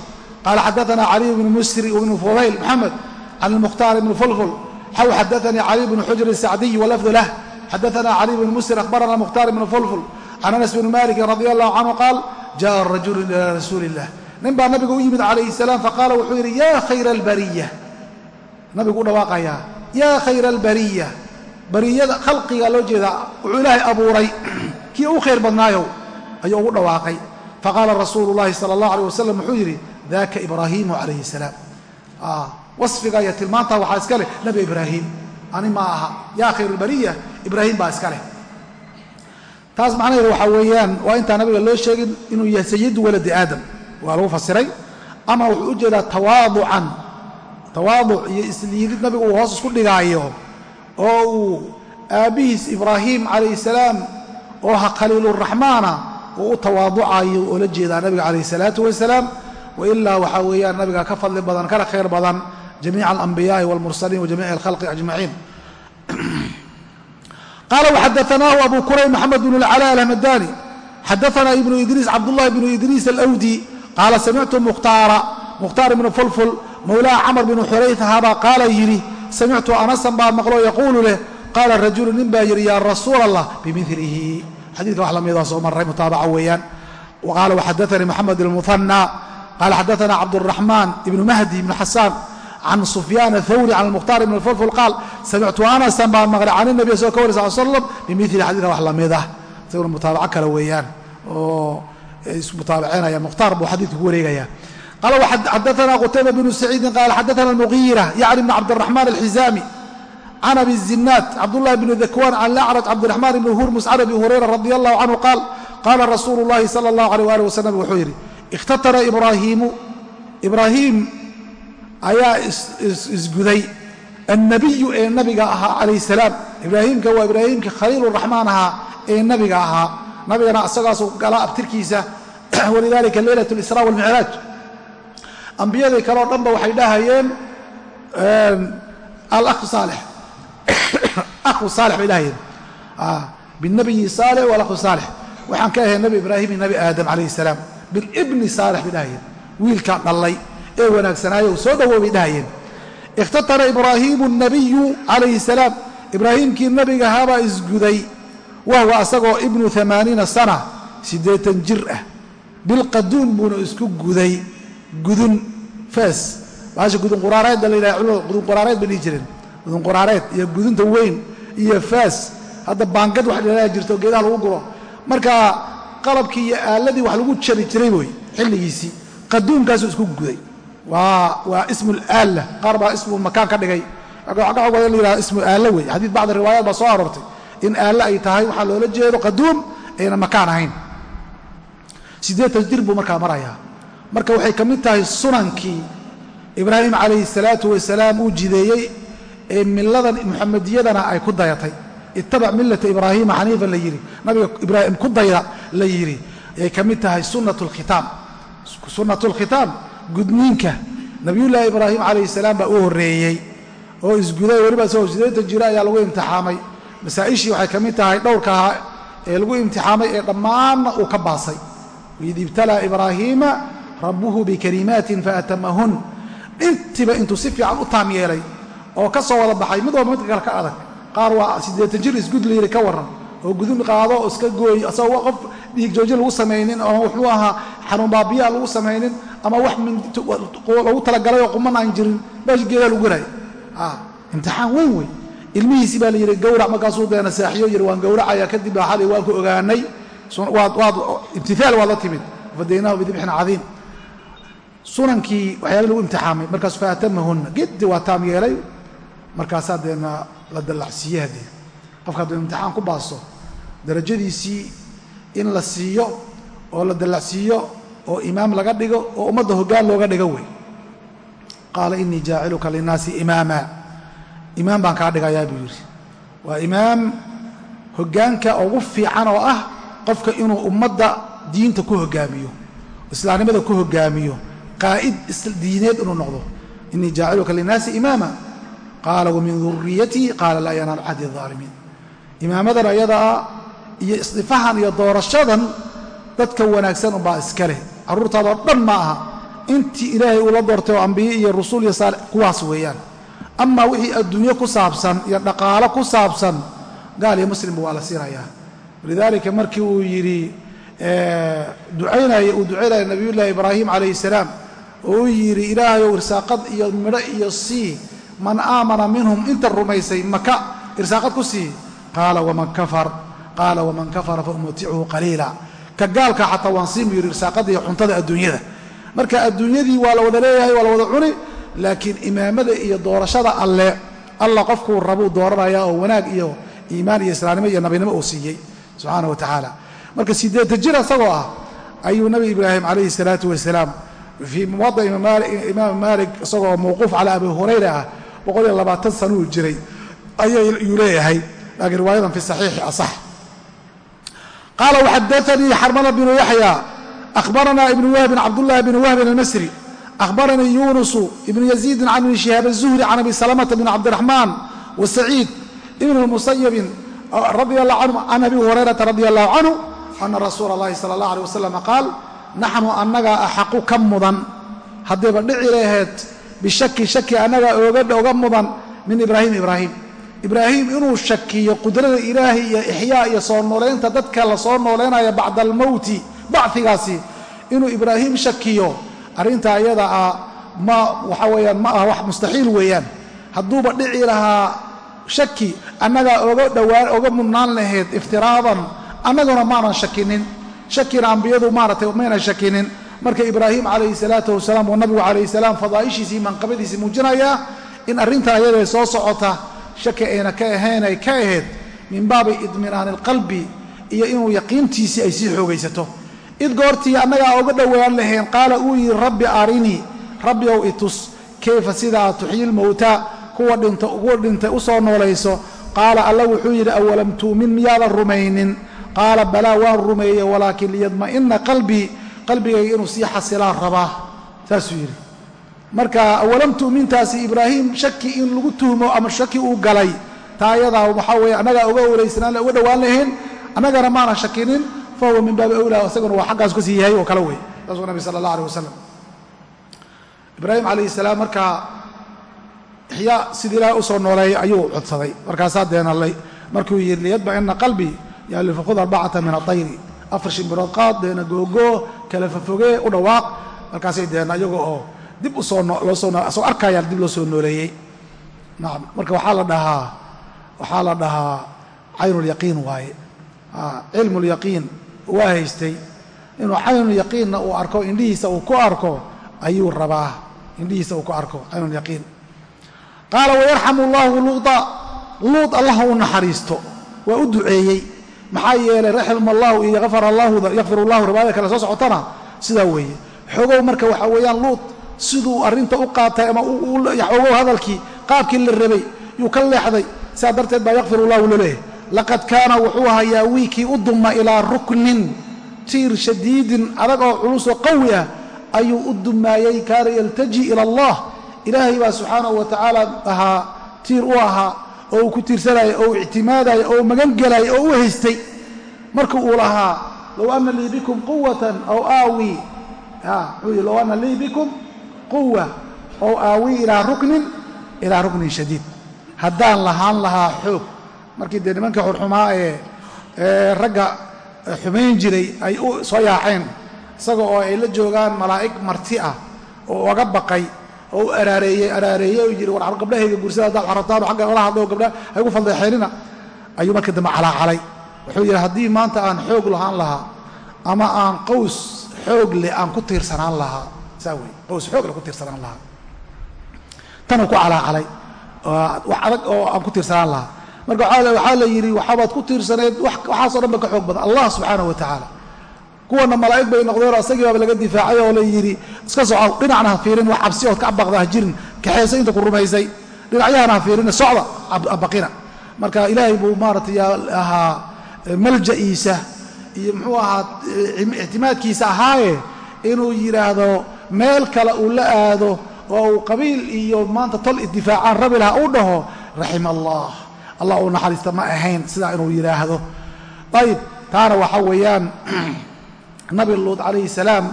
Qaala xadaana caliy bnu musri bnu fudayl maxamed can almukhtaar ibni fulful. Xaw xadaanii caliy bnu xujr sacdiy walafdu lah. Xadaana caliy bnu musri akhbarana mukhtaar ibnu fulful. Can anas bni malikin radi allahu canhu qaal jaءa rajulu ilaa rasuuli nin baa nabiga u yimid calayhi salaam faqaala wuxuu yidhi yaa khayra albariya nabigu u dhawaaqayaa yaa khayra albariya bariyada khalqiga loo jeedaa wuxuu ilaahay abuuray kii u khayr badnaayow ayuu ugu dhawaaqay. Faqaala rasuulu llahi sala allah alيh wasalam wuxuu yidhi daka ibraahimu calayhi salaam. Wasfiga iyo tilmaantaa waxaa iska leh nabi ibraahim ani ma aha yaa khayr albariya ibraahim baa iska leh. Taas macnaheedu waxaa weeyaan waa intaan nabiga loo sheegin inuu yahay sayidu waladi aadam waa lagu fasiray. Ama wuxuu u jeedaa tawaaducan. Tawaaduc iyo isliidid nabigu uu hoos isku dhigaayo. Oo uu aabbihiis ibraahim calayhi salaam oo ha khaliiluraxmaana uu u tawaaducayo oo jeedaa nabiga calayhi salaatu wasalaam. Wailaa waxaa weeyaan nabiga ka fadli badan kana khayr badan jamiica alambiyaai walmursaliin wa alkhalqi ajmaciin. Qala wxadaanaahu abu kurayb maxamed bn اlcala alhamadani xadaana ibnu idriis cabdullahi bnu idriis alawdi qaala samictu mukhtaara mukhtaar ibnu fulful mawlaha camr bnu xurayhabaa qaala yidhi samictu anasan baa maqlo yaquulu leh qaala rajulu nin baa yidhi yaa rasuul allah bimilihi xadiidka wax lamida soo maray mutaabaca weeyaan qaala waxadaanii moxamed ilmuhanى qaala xadaana cabduraxmaan ibnu mahdi ibnu xasaan can sufyaan athawri can mukhtaar ibn fulful qaal samictu anasan baan maqlay can inabi soo ka wari slam bimili xadiidka wax la mid ah isaguna mutaabaco kale weeyaan oo ismutaabaceynaya mukhtaar buu xadiidka ku wareegaya. Qala xadaana qutayba bnu saciidin qaala xadaana almugiira yacni bn cabdiraxmaan alxizaami can abi zinaad cabdullahi bnu dakwaan can lacraj cabdiraxmaan ibni hurmus can abi hurayra radi allahu canhu qaal qaala rasuulu llahi sala allahu aleyh ali wasalam wuxuu yidhi ikhtatara ibraahiimu. Ibraahim ayaa isguday. Annabiyu ee nabiga ahaa calayh salaam. Ibraahimka waa ibraahimka khaliiluraxmaan ahaa ee nabiga ahaa nabigana isagaasuu galaa abtirkiisa walidalika leylat اlisra wاlmicraaj ambiyadii kaleo dhanba waxay dhahayeen alakhu saalix. Akhu saalix bay dhahayeen. Binabiyi saalix walakhu saalix. Waxaan ka ahay nebi ibraahim iyo nebi aadam calayh salaam. Bilibni saalix bay dhahayeen. Wiilkaa dhallay ee wanaagsanaayo soo dhowow bay dhahayeen. Ikhtatara ibraahiimu nabiyu calayhi salaam. Ibraahiimkii nebiga habaa isguday wahwa asagoo ibnu amaaniina sana siddeetan jir ah. Bilqaduun buuna isku guday. Gudun fees. Baasha gudunquraareedda la yidhaha culimadu gudunquraareed bay dhihi jireen. Gudunquraareed iyo gudunta weyn iyo fees. Hadda baangad wax la jirto geedaha lagu guro marka qalabkii iyo aaladii wax lagu jari jiray wey xilligiisii qaduunkaasuu isku guday. Waa ismu laalla qaar baa ismu makaan ka dhigay. La yihahda ismu aalla wey. Xadiid bacdi riwaayaat baa soo aroortay in aalle ay tahay waxaa loola jeedo qaduum ayna makaan ahayn. Siddeetan jir buu markaa marayaa? Marka waxay ka mid tahay sunankii ibraahim calayhi salaatu wasalaam uu jideeyey ee milladan muxamadiyadana ay ku dayatay. Ittabac millata ibraahiima xaniifan la yidhi. Nabiga ibraahim ku dayda la yidhi. Ayay ka mid tahay sunnatu lkhitaam sunnatu lkhitaam gudniinka. Nabiyullaahi ibraahim calayhi salaam baa u horreeyey. Oo isguday weliba isagoo siddeetan jiro ayaa lagu imtixaamay masaa'ishii waxay ka mid tahay dhowrkaha ee lagu imtixaamay ee dhammaanna uu ka baasay. Waid ibtalaa ibraahiima rabbuhu bikalimaatin faatamahun. Intiiba intuu si fiican u taam yeelay oo ka soo wada baxay mid walba midka kale ka adag. Qaar waa siddeetan jir isgud layidhi ka warran oo gudun qaado oo iska gooy asagoo qof dhiig joojin lagu samaynin ama wuxuu ahaa xanuun baabiyaa lagu samaynin ama wax lagu talagalay oo quman aan jirin meesha geedaa lagu garaay imtixaan weyn wey ilmihiisii baa la yidhi gawrac markaasuu deena saaxiyo yidhi waan gawracaya kadib baa xalay waan ku ogaanay. Imtiaal waad la timid. Fadaynaahu bidibxin cadiim. Sunankii waxyaala lagu imtixaamay markaasu faatamahunna gedi waa taam yeelay markaasaa deena la dallacsiiye haddee qofka hadduu imtixaan ku baaso darajadiisii in la siiyo oo la dallacsiiyo oo imaam laga dhigo oo ummadda hoggaan looga dhigo wey. Qaala inii jaaciluka linnaasi imaama imaam baan kaa dhigayaa buu yidhi. Waa imaam hoggaanka ugu fiican oo ah qofka inuu ummadda diinta ku hoggaamiyo islaamnimada ku hoggaamiyo qaa'id diineed inuu noqdo. Inii jaaciluka linnaasi imaama qaala wamin duriyatii qaala laa yanaal cahdi adaalimiin imaamadan ayadaa ah iyo isdifahan iyo doorashadan dadka wanaagsan unbaa iska leh. Carruurtaadoo dhan ma aha. Intii ilaahay uu la doortay oo ambiye iyo rusul iyo saalix kuwaas weeyaan amaa wixii adduunyo ku saabsan iyo dhaqaalo ku saabsan gaal iyo muslimba waa la siinayaa walidaalika markii uu yidhi ducaynaya uu ducaynaya nabiyullaahi ibraahim calayhi salaam oo uu yidhi ilaahayow irsaaqad iyo midho iyo sii man aamana minhum inta rumaysay maka irsaaqad ku sii. Qaala waman kafar. Qaala waman kafara faumatichu qaliila. Ka gaalka xataa waan sii mu yidhi irsaaqadda iyo cuntada adduunyada. Marka adduunyadii waa la wada leeyahay waa la wada cuni laakiin imaamada iyo doorashada alle alla qofkuu rabuu dooranaya oo wanaag iyo iimaan iyo islaamnimo iyo nabinimo uu siiyey subxaana wa tacaala. Marka siddeetan jir isagoo ah ayuu nabi ibraahim calayhi salaatu wasalaam fii muwada imaam maalik isagoo mawquuf calaa abi hurayra ah boqol iyo labaatan sanuu jiray ayuu leeyahay laakiin riwaayadan fi saxiixi asax qaala waxadaanii xarmala bnu yaxya ahbarana ibnu wahbin cabdullahi bn wahbin almasri ahbaranii yunusu ibnu yaziidin can ibni shihaab azuhri can abi salamata bn cabdiraxmaan wa saciid ibn musayibin radi allah canhu can abi hurayrata radi allahu canhu ana rasuula اllahi sala allah alيh wasalam qaal naxnu annagaa axaqu ka mudan haddayba dhici laheed bishaki shaki annagaa oga mudan min ibraahim ibraahim ibraahim inuu shakiyo qudrada ilaahay iyo ixyaa iyo soo noolaynta dadka la soo noolaynaya bacda almowti bachigaasi inuu ibraahim shakiyo arrintaa iyada ah ma waxa weeyaan ma aha wax mustaxiil weeyaan. Hadduuba dhici lahaa shaki annagaa oga dhowaan oga mudnaan lahayd iftiraadan annaguna maanan shakinin. Shakina ambiyadu maaratay maynan shakinin. Marka ibraahim calayhi salaatu wasalaam oo nabigu calayhi salaam fadaa'ishiisii manqabadiisii muujinayaa in arrintan ayadae soo socota shaki ayna ka ahayn ay ka ahayd min baabi idminaani alqalbi iyo inuu yaqiintiisii ay sii xoogaysato id goortii annagaa oga dhowaan lahayn qaala uu yidhi rabbi arinii rabbi ow itus kayfa sidaa tuxyi lmowta kuwa dhintay u soo noolayso? Qaala alla wuxuu yidhi awalam tuumin miyaadan rumaynin? Qaala balaa waan rumeeyey walaakin liyadma'ina qalbii qalbigayga inuu sii xasilaan rabaa. Saasuu yidhi. Marka awalam tu'mintaasi ibraahim shaki in lagu tuhmo ama shaki uu galay? Taa ayadaa waxaa weeye annagaa uga owleysanaan uga dhowaan lahayn annagana maanan shakinin fa huwa min baabi awlaa isaguna waa xaggaas ka sii yahay oo kale wey saasuu nabi sala allah aleh wasalam ibraahim calayhi salaam markaa ixyaa sidii ilaahay u soo nooleeyay ayuu codsaday markaasaa deena markuu yidhi liyadma'ina qalbii yaali fakhud arbacata min adayri afar shimbirood qaad deena googoo kala fafogee u dhawaaq markaasay deena iyaga oo dib u soo loosoo arkayaan dib loo soo nooleeyey nacam marka waxaa la dhahaa waxaa la dhahaa caynulyaqiin waaye cilmulyaqiin waa haystay. Inuu caynulyaqiinna uu arko indhihiisa uu ku arko ayuu rabaa indhihiisa uu ku arko caynulyaqiin qaala wayarxamu llaahu luuda. Luud allah u naxariisto waa u duceeyey. Maxaa yeelay raxima allahu iyo yakfir allahu riwaayada kale soo socotana. Sidaa weeye xogow marka waxaa weeyaan luud siduu arrinta u qaatay ama ogow hadalkii qaabkii la rabay yuu ka leexday sidaa darteed baa yakfir allahu loleh laqad kaana wuxuu ahaa yaawiikii u duma ilaa ruknin tiir shadiidin adag oo culusoo qawi ah ayuu u dumaayey kaana yaltaji ila allah. Ilaahay baa subxaanahu wa tacaala ahaa tiir u ahaa oo uu ku tiirsanaya oo uu ictimaadaya oo uu magan gelaya oo u haystay. Marka uu lahaa low ana lii bikum quwatan aw aawi low ana lii bikum quwa ow aawi ilaa ruknin ilaa ruknin shadiid. Haddaan lahaan lahaa xoog markii dee nimanka xurxumaa ee ragga xumayn jiray ay u soo yaaceen isaga oo ay la joogaan malaa'ig marti ah oo oga baqay oo u araareeyey araareeyey oo yidhi war gabdhahayga gursada haddaad xarataan oo xagga lala hadlo gabdha haygu faldeexeenina ayuu marka dambe calaacalay wuxuu yidhi haddii maanta aan xoog lahaan lahaa ama aan qaws xoog leh aan ku tiirsanaan lahaa saa wey qaws xoog leh ku tiirsanaan lahaa. Tanuu ku calaacalay wax adag oo aan ku tiirsanaan lahaa marka waxaa la yidhi waxaabaad ku tiirsaneed waxaasoo dhan ba ka xoog badan. Allah subxaanahu wa tacaala kuwana malaa'ig bay noqdeenoo isagii baaba laga difaacay oo la yidhi iska soco dhinacna ha fiirin wax cabsi ood ka baqda ha jirin. Kaxaysa inta ku rumaysay. Dhinacyahana ha fiirina socda baqina. Marka ilaahay buu maaratay ahaa malja'iisa iyo muxuu ahaa ictimaadkiisa ahaaye inuu yidhaahdo meel kale uu la aado oo uu qabiil iyo maanta tol iddifaacaan rabi laha uu dhaho raxima allah allah uu naxariista ma ahayn sidaa inuu yidhaahdo ayib taana waxa weeyaan nabi luud calayhi salaam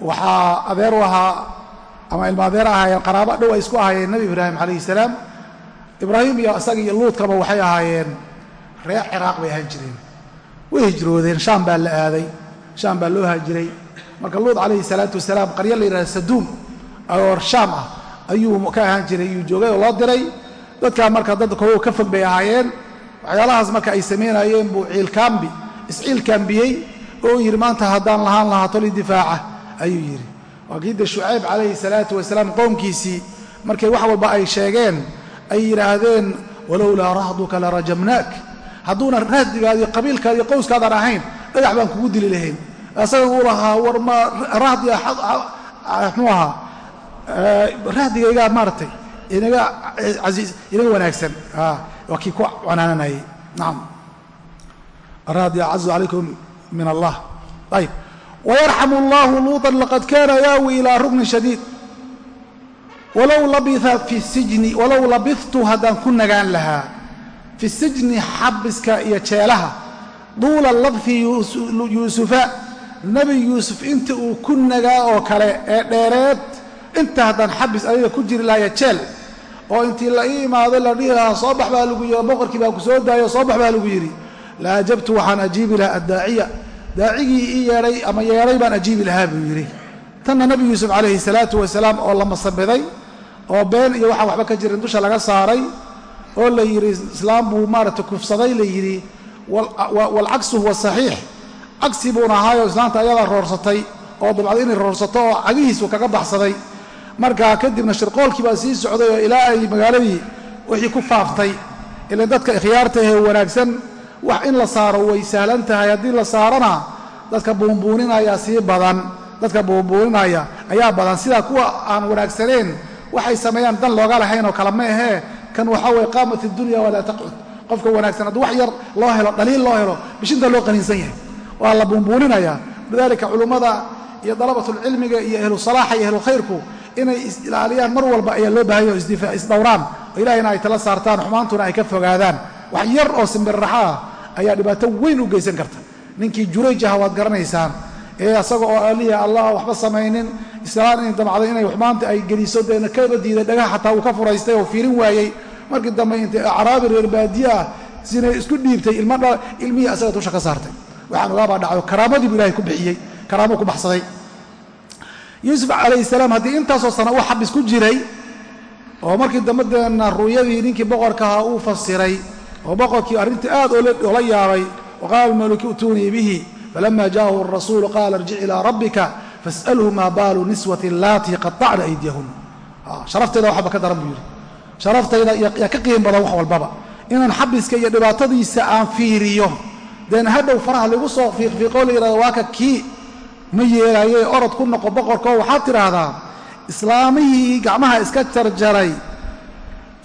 waxaa adeer u ahaa ama ilma adeer ahaayeen qaraabo dhow ay isku ahaayeen nebi ibraahim calayhi salaam. Ibraahim iyo isaga iyo luudkaba waxay ahaayeen reer ciraaq bay ahaan jireen. Way hijroodeen shaam baa la aaday shaam baa loo haajiray. Marka luud calayhi salaatu wasalaam qaryo la yidhahda saduum oo shaam ah ayuu ka ahaan jiray iyuu joogay oo loo diray dadkaa marka dad kogow ka fog bay ahaayeen waxyaalahaas marka ay samaynayeen buu ciilkaambi isciilkaambiyey oo yidhi maanta haddaan lahaan lahaa toli difaaca ayuu yidhi waa kiida shucayb calayhi salaatu wasalaam qoomkiisii markay wax walba ay sheegeen ay yidhaahdeen walowlaa rahduka la rajamnaak hadduuna rahdigaadi qabiilkaadi qowskaadan ahayn dhagax baan kugu dili lahayn isaga uu lahaa war ma rahdi mxuu ahaa rahdigaygaa maaratay inaga aiiz inaga wanaagsan. Waa kii ku canaananayay nacam rahdi acazu calaykum min allah. Ayb wayarxamu allahu luuطan laqad kaana yaawi ilaa ruknin shadiid. Walow labia fi sijni walow labihtu haddaan ku nagaan lahaa fi sijni xabiska iyo jeelaha duula labfi yuusufa nebi yuusuf inta uu ku nagaa oo kale ee dheereed inta haddaan xabis adiga ku jiri lahaya jeel oo intii la ii imaado la dhihi lahaa soo bax baa lagu yidhi boqorkii baa ku soo daayo soo bax baa lagu yidhi. La ajabtu waxaan ajiibi lahaa addaaciya. Daacigii ii yeedhay ama yeedhay baan ajiibi lahaa buu yidhi. Tanna nebi yuusuf calayhi salaatu wasalaam oo la masabiday oo been iyo waxaan waxba ka jirin dusha laga saaray oo la yidhi islaam buu maaragtay kufsaday la yidhi. Waalcaksu huwa saxiix. Cagsi buuna ahaayoo islaamta ayadaa roorsatay oo dabcad inay roorsato oo cagihiisu kaga baxsaday markaa kadibna shirqoolkii baa sii socday oo ilaa ay magaaladii wixii ku faaftay ilan dadka ikhyaarta ahee wanaagsan wax in la saaro way sahlan tahay. Haddii la saarona dadka buunbuuninaya sii badan dadka buunbuuninaya ayaa badan. Sidaa kuwa aan wanaagsaneen waxay sameeyaan dan looga lahayn oo kale ma ahee kan waxaa weye qaamat iddunya walaa taqcud. Qofka wanaagsan hadduu wax yar loo helo dhaliil loo helo bishinta loo qaniinsan yahay waa la buunbuuninaya. Lidaalika culummada iyo dalabatulcilmiga iyo ahlu salaaxa iyo ahlu khayrku inay is-ilaaliyaan mar walba ayaa loo baahanya o isdhowraan. Oo ilahayna ay tala saartaan xumaantuna ay ka fogaadaan. Wax yar oo simbirraxo ah ayaa dhibaato weyn u geysan karta. Ninkii jurayj aha waad garanaysaan ee asaga oo alihi allah waxba samaynin islaan in damcday inay xumaanta ay geliso deena kaba diiday dhagaha xataa uu ka furaystay oo fiirin waayey. Markii dambe intay acraabi reer baadiye sinay isku dhiibtay ilmihii asaga dusha ka saartay. Waxaan ogaabaa dhacayo karaamadiibu ilahay ku bixiyey karaamuu ku baxsaday yuusuf calayhi salaam haddii intaasoo sana uu xabis ku jiray oo markii dambe deena ru'yadii ninkii boqorka ahaa uu fasiray oo boqorkii arrintii aad oola yaabay wa qaala almaluki utuunii bihi. Falama jaahu arasuulu qaala irjic ilaa rabbika fas'alhu maa baalu niswati allaatii qaطacna aydiyahun sharaftayda waxba ka daran buu yidhi. Sharaftayda yaa ka qiim badan wax walbaba. Inaan xabiska iyo dhibaatadiisa aan fiiriyo deen hadhow faraha lagu soo fiiqfiiqoo la yidhahdo waa ka kii ma yeelaaye orod ku noqo boqorkoo waxaad tidhaahdaa islaamihii gacmaha iska jarjaray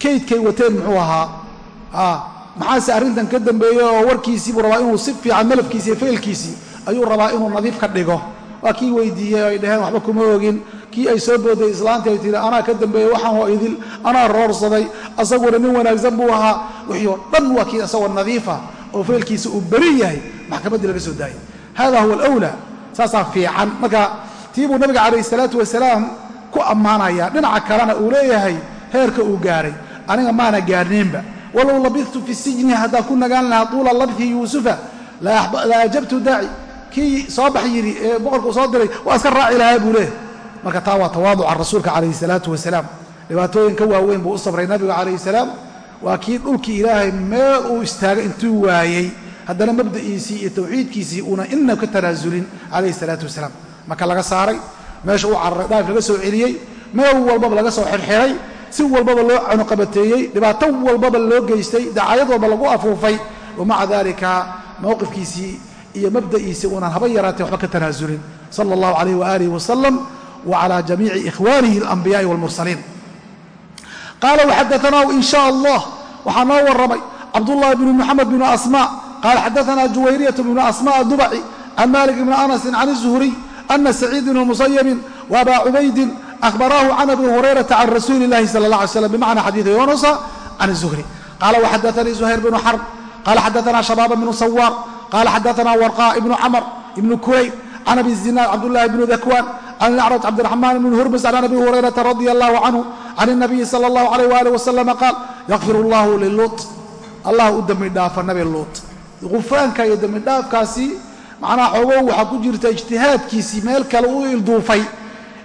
kaydkay wateen muxuu ahaa. Maxaase arrintan ka dambeeyey oo warkiisii buu rabaa inuu si fiican malafkiisi iyo faylkiisii ayuu rabaa inuu nadiif ka dhigo. Waa kii weydiiyey ay dhaheen waxba kuma ogin kii ay soo booday islaantii ay tihi anaa ka dambeeyey waxaan oo idil anaa roorsaday asaguna nin wanaagsan buu ahaa. Wixii oo dhan waa kii asagoo nadiifa oo faylkiisa uu beri yahay maxkamaddii laga soo daayay hada huwa alwlaa saasaa fiican. Marka tii buu nabiga calayhi salaatu wasalaam ku ammaanaya dhinaca kalena uu leeyahay heerka uu gaaray. Aniga maana gaarniinba. Walow labidtu fi sijni haddaan ku nagaan lahaa tuula labthi yuusufa la ajabtu daaci kii soo bax yidhi ee boqorka soo diray waa iska raaci lahaa buu leeyahay. Marka taa waa tawaaduca rasuulka calayhi salaatu wasalaam. Dhibaatooyin ka waaweyn buu u sabray nabiga calayhi salaam. Waa kii dhulkii ilaahay meel uu istaagay intuu waayey haddana mabda'iisii iyo tawxiidkiisii uuna inna ka tanaasulin calayhi salaatu wasalaam. Marka laga saaray meesha uu cararay daa'if laga soo celiyey meel walbaba laga soo xirxiray si walbaba loo canuqabateeyey dhibaato walbaba loo geystay dacaayad walba lagu afuufay wamaca dalika mowqifkiisii iyo mabda'iisii uunan haba yaraatee waxba ka tanaasulin sala allahu calayh waaalih wasalam wa cala jamiici ikhwaanihi alambiyaai walmursaliin. Qaala waxadaanaahu in sha allah waxaa noo warramay cabdullahi bnu muxamed bnu asma qaala xadaanaa juwayriyat bnu asma adubaci can malik bni anasin can izuhriy ana saciid bn musayabin wa aba cubaydin ahbaraahu can abi hurayrata can rasuuli اllahi sala اla alay slam bimacna xadiidi yunusa can الzuhri qala waxadaanii zuhayr bnu xarb qala xadaana shabaaba bnu sawaar qala xadaana warqa ibnu camr ibnu kurayb can abi zinaad cabdullahi bnu dakwaan can ilacraj cabdiraxmaan bn hurmus can abi hurayrata radi allahu canhu can الnabiyi sala اllahu alayh waalih wasalama qaal yakfir allahu liluut allah u dembi dhaafa nabi luut gufraanka iyo dembidhaafkaasi macnaha xoogow waxaa ku jirta ijtihaadkiisii meel kale u ilduufay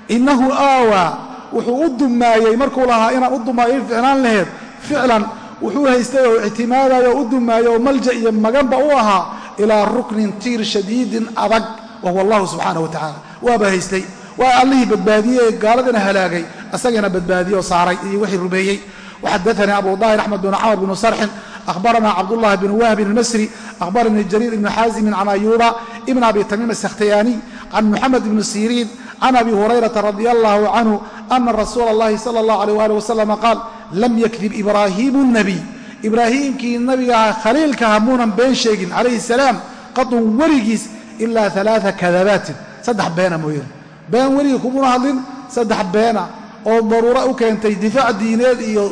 innahu aawaa wuxuu u dumaayey markuu lahaa inaan u dumaayo ficnaan laheed ficlan wuxuu haystay oo ictimaadayo u dumaayey oo malja iyo maganba u ahaa ilaa ruknin tiir shadiidin adag wa huwa allahu subxaana wa tacaala waaba haystay. Waa allihii badbaadiyey gaaladana halaagay asagana badbaadiyoo saaray iyo wixii rumeeyey. Waxadaanii abu daahir axmed bn camr bnu sarxin ahbarana cabdullahi bn wahbin almasri ahbaranii jariir ibni xaazimin can ayuuba ibn abi tamiim asakhtayaaniy can muxamed ibni siriin can abi hurayrata radi allahu canhu ana rasuula اllahi sala اllahu alيh ali wasalama qaal lam yakdib ibraahiimu nabiy ibraahiimkii nabigaha khaliilkaha muunan been sheegin calayhi salaam qadun weligiis ilaa alaaa kadabaatin saddex beena mooyane been weligii kumuna hadlin saddex beena oo daruuro u keentay difaac diineed iyo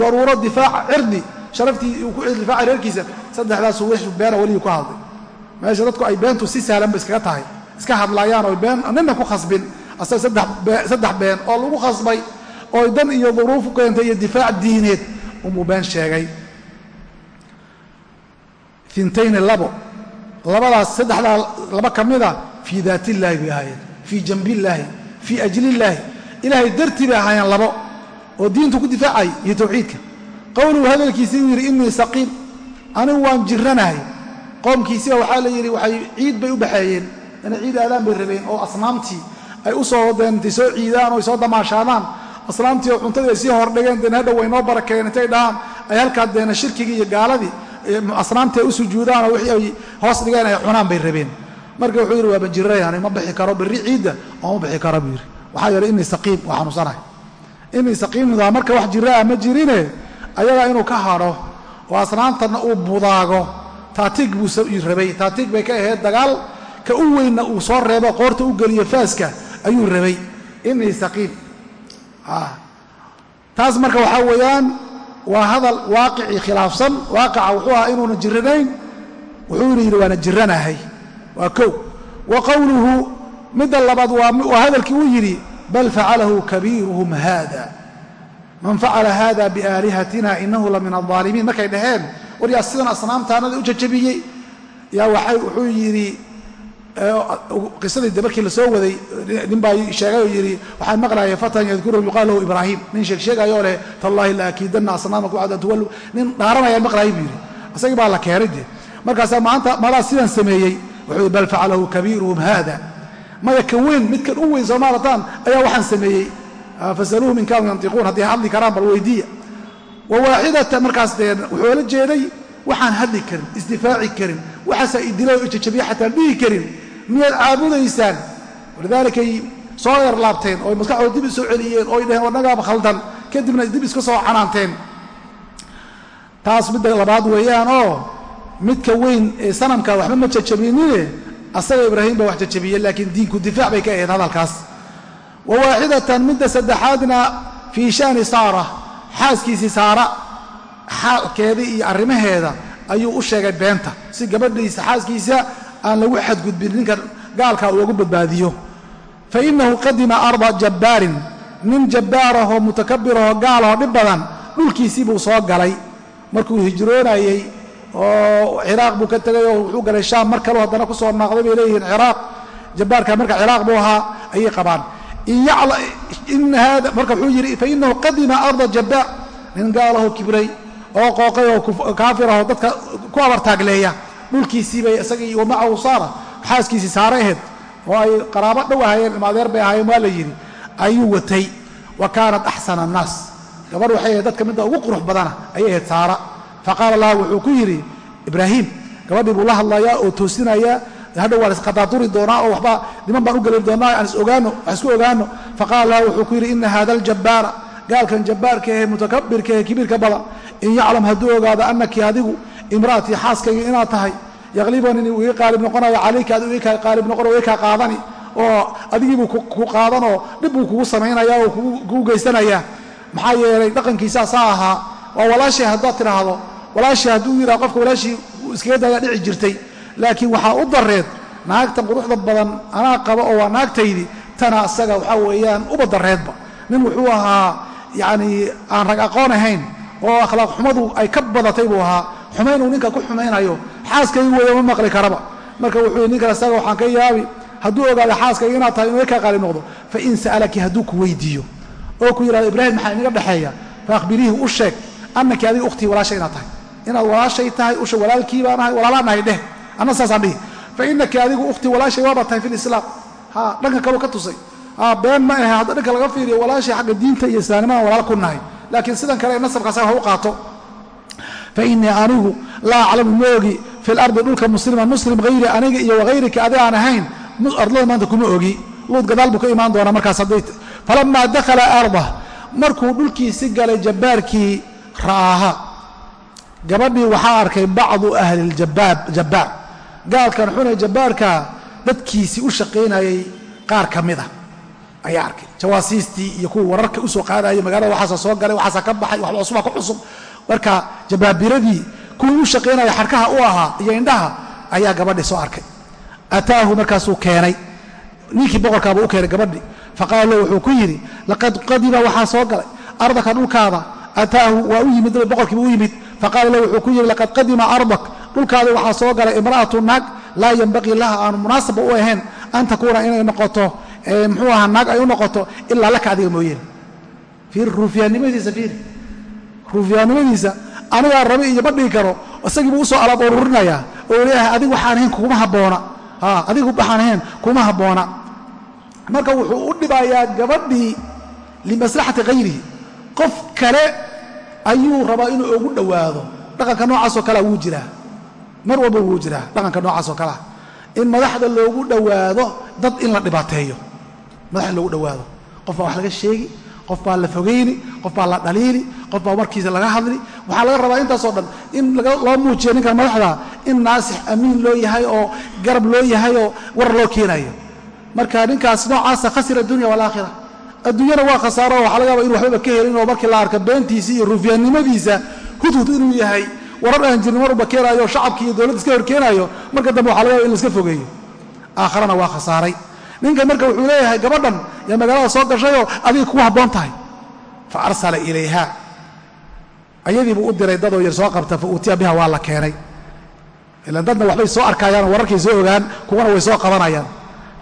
daruuro difaac cirdi sharaftii uu ku difaaca reerkiisa saddexdaasu wix beena weligii ku hadlay. Meesha dadku ay beentu si sahlanba iskaga tahay iska hadlaayaan oo been nina ku khasbin saddex been oo lagu khasbay oo dan iyo duruuf keentay iyo difaac diineed umuu been sheegay. Intayni labo labadaas saddexdaa laba ka mida fii daat illaahi bay ahaayeen fii janbillaahi fii ajlillaahi. Ilaahay dartii bay ahaayeen labo oo diintu ku difaacay iyo tawxiidka qowluhu hadalkiisii uu yidhi innii saqiim anigu waan jiranahay qoomkiisiba waxaa la yidhi waxay ciid bay u baxeeyeen. Inay ciid aadaan bay rabeen oo asnaamtii ay u soo wadeen intay soo ciidaan oo soo damaashaadaan. Asnaamtii oo cuntadii ay sii hordhigeen deen hadhow way noo barakeen intay dhahaan ay halkaa deena shirkigii iyo gaaladii asnaamtii ay u sujuudaan oo wixii ay hoos dhigeen ay cunaan bay rabeen. Marka wuxuu yidhi waaba jirayani ma bixi karo berri ciidda ooma bixi karo buu yidhi. Waxaa yeelay innii saqiim waa xanuunsanahay innii saqiimdaa marka wax jiraa ma jirine ayagaa inuu ka hadho oo asnaamtanna uu budaago taatiig buu rabay. Taatiig bay ka ahayd dagaal ka u weynna uu soo reebo qoorta u geliyo faaska ayuu rabay. Inii saqiim taas marka waxaa weeyaan waa hadal waaqicii khilaafsan. Waaqica wuxuu ahaa inuuna jiranayn wuxuuna yidhi waana jiranahay waa kow. Wa qowluhu midda labaad waa hadalkii uu yidhi bal facalahu kabiiruhum haada man facala hada biaalihatina inahu la min alظaalimiin markay dhaheen waryaa sidan asnaamtaanada u jajabiyey? Yaa wuxuu yidhi qisadii de markii la soo waday nin baa sheegay oo yidhi waxaan maqlaya fatan yadkuruhum yuqaal lahu ibraahim. Nin sheegsheegayoo leh tallahi la akiidanna asnaamakum bacda an tuwallu. Nin dhaaranayaan maqlaaya buu yidhi. Isagii baa la keenay de markaasaa maanta madaa sidan sameeyey wuxuu bal facalahu kabiiruhum haada maya kan weyn midkan u weyn sameeyey fasaluuhum in kaanuu yantiquun. Hadday hadli karaan bal weydiiya wa waaxidata markaas dee wuxuu la jeeday waxaan hadli karin isdifaaci karin. Waxaasaa idila oo ijajabiya xataan dhihi karin. Miyaad caabudaysaan? Walidaalikay soo yarlaabteen oo maskaxdooda dib isoo celiyeen oo ay dhaheen warnagaaba khaldan. Kadibna dib iska soo canaanteen. Taas midda labaad weeyaan oo midka weyn ee sanamka waxba ma jajabinine asaga ibraahim baa wax jajabiye laakiin diinku difaac bay ka ahayd hadalkaas wa waaxidatan midda saddexaadna fii shani saara xaaskiisii saara xaalkeeda iyo arrimaheeda ayuu u sheegay beenta si gabadhiisa xaaskiisa aan lagu xadgudbin ninka gaalka ugu badbaadiyo fa innahu qadima arda jabbaarin nin jabbaarahoo mutakabirahoo gaalahoo dhib badan dhulkiisii buu soo galay markuu hijroonayey oo ciraaq buu ka tegay oo wuxuu galay shaam mar kaleo haddana ku soo naaqday bay leeyihiin ciraaq jabbaarka marka ciraaq buu ahaa ayay qabaan marka wuxuu yidhi fainahu qadima arda jabbaar nin gaalahoo kibray oo qooqay oo kaafirahoo dadka ku abartaagleeya. Dhulkiisii bay isagii wamacahu saara xaaskiisii saara ahayd. Oo ay qaraabo dhow ahaayeen ilmaadeer bay ahaayeen waa la yidhi ayuu watay wa kaanat axsana annaas. Gabadh waxay ahayd dadka midda ugu qurux badana ayay ahayd saara. Faqaala laha wuxuu ku yidhi ibraahiim gabadhii buu la hadlayaa oo toosinayaa hadhow waa laisqadaaduri doonaa oo waxba niman baan u gelin doonaa aan isogaano wax isku ogaano. Faqaala laha wuxuu ku yidhi ina hada aljabbaara gaalkan jabbaarka ehe mutakabirka ehe kibiirka badan in yaclam hadduu ogaado annaki adigu imra'atii xaaskayga inaad tahay yaqlibani uu ii qaalib noqonayo calayka adigu ii qaalib noqonayo ii kaa qaadani oo adigiibuu ku qaadanoo dhib buu kugu samaynaya oo kugu geysanaya. Maxaa yeelay dhaqankiisaa saa ahaa waa walaashay haddaad tidhaahdo walaashii hadduu yidhaha qofka walaashii iskaga daayaa dhici jirtay laakiin waxaa u dareed naagtan quruxda badan anaa qaba oo waa naagtaydii tana asaga waxaa weeyaan uba dareedba nin wuxuu ahaa yacnii aan rag aqoon ahayn oo akhlaaq xumadu ay ka badatay buu ahaa. Xumaynuu ninka ku xumaynayo xaaskaygu weya ma maqli karaba. Marka wuxuu yidhi ninkan asaga waxaan ka yaabi hadduu ogaado xaaskayga inaad tahay inuu kaa qaalib noqdo fa in sa'alaki hadduu ku weydiiyo. Oo ku yidhahdo ibraahim maxaa inaga dhexeeya fa akhbiriihi u sheeg annaki adiga ukhtii walaashay inaad tahay. Inaad walaashay tahay usha walaalkii baan ahay walaalaan nahay dheh anna saasaan dhihi fa inaki adigu ukhtii walaashay waaba tahay fi ha dhanka kaleu ka tusay. Been ma ahe hadda dhanka laga fiiriyo walaashay xagga diinta iyo islaamnimadan walaal ku nahay. Laakiin sidan kale ee nasabkaas ha u qaato. Fa innii anigu laa aclamu ma ogi fi lardi dhulka musliman muslim hayri aniga iyo wahayrika adi aan ahayn ardlada maanta kuma ogi. Luud gadaal buu ka imaan doonaa markaas hadday falamaa dakhala ardah markuu dhulkiisi galay jabbaarkii ra'aaha gabadhii waxaa arkay bacdu ahli ljabbaar gaalkan xune jabbaarka dadkiisii u shaqaynayay qaar ka mida ayaa arkay. Jawaasiistii iyo kuwa wararka u soo qaadayay magaalada waxaasa soo galay waxaasa ka baxay waxba cusubaa ku cusub. Marka jabaabiradii kuwii u shaqaynaya xarkaha u ahaa iyo indhaha ayaa gabadhii soo arkay. Ataahu markaasuu keenay. Ninkii boqorkaabuu u keenay gabadhii. Faqaala wuxuu ku yidhi laqad qadima waxaa soo galay. Ardaka dhulkaada ataahu waa u yimid boqorkiiba u yimid. Faqaala wuxuu ku yidhi laqad qadima ardak dhulkaada waxaa soo galay imra'atu naag laa yanbaqii laha aanu munaasaba u ahayn an takuuna inay noqoto muxuu ahaa naag ay u noqoto ilaa laka adiga mooyeene fiir ruufyaannimadiisa fiir. Ruufyaannimadiisa anigaa rabi iyo ma dhigi karo isagiibuu u soo alaab ururinayaa oo leeyahay adigu waxaan ahayn kuma habboona adigu waxaan ahayn kuma habboona marka wuxuu u dhibayaa gabadhii limaslaxati hayrihi qof kale ayuu rabaa inuu ugu dhowaado. Dhaqanka noocaasoo kalea wuu jiraa mar walba wuu jiraa dhaqanka noocaasoo kalea in madaxda loogu dhowaado dad in la dhibaateeyo. Madaxda loogu dhowaado. Qof baa wax laga sheegi qof baa la fogayni qof baa la dhaliili qof baa markiisa laga hadli. Waxaa laga rabaa intaasoo dhan in loo muujiyo ninkan madaxda in naasix amiin loo yahay oo garab loo yahay oo war loo keenayo. Marka ninkaas noocaasa khasira addunya walaakhira adduunyana waa khasaaro waxaa laga yaaba inu waxbaba ka helin oo markii la arka beentiisa iyo ruufyaannimadiisa hudhud inuu yahay warar aan jirni mar uba keenaayo shacabki iyo dowladda iska horkeenaayo marka dambe waxa laga yaba in la iska fogeeyo. Aakharana waa khasaaray. Ninkan marka wuxuu leeyahay gabadhan yaa magaalada soo gashayoo adiga kugu habboon tahay. Fa arsala ilayha ayadiibuu u diray dadoo yar soo qabta fa uutiya biha waa la keenay. Ilan dadna waxbay soo arkayaan oo wararkay soo ogaan kuwana way soo qabanayaan.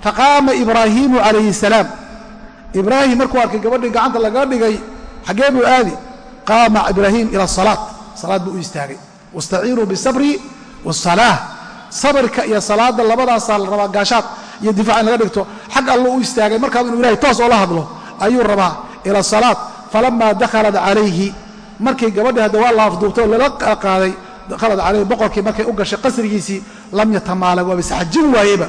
Faqaama ibraahiimu calayhi salaam. Ibraahim markuu arkay gabadhii gacanta laga dhigay xaggee buu aadi qaama ibraahim ila asalaat salaad buu u istaagay wastaciinuu bisabri wasalaa sabirka iyo salaadda labadaasaa la rabaa gaashaad iyo difac in laga dhigto. Xag allo u istaagay markaaba inuu ilahay toos oo la hadlo ayuu rabaa ila salaat falamaa dakhalat calayhi. Markii gabadhii hadda waa la afduubtay oo lala qaaday dakhalat calayhi boqorkii markay u gashay qasrigiisii lam yatamaalag waaba isxajin waayeyba.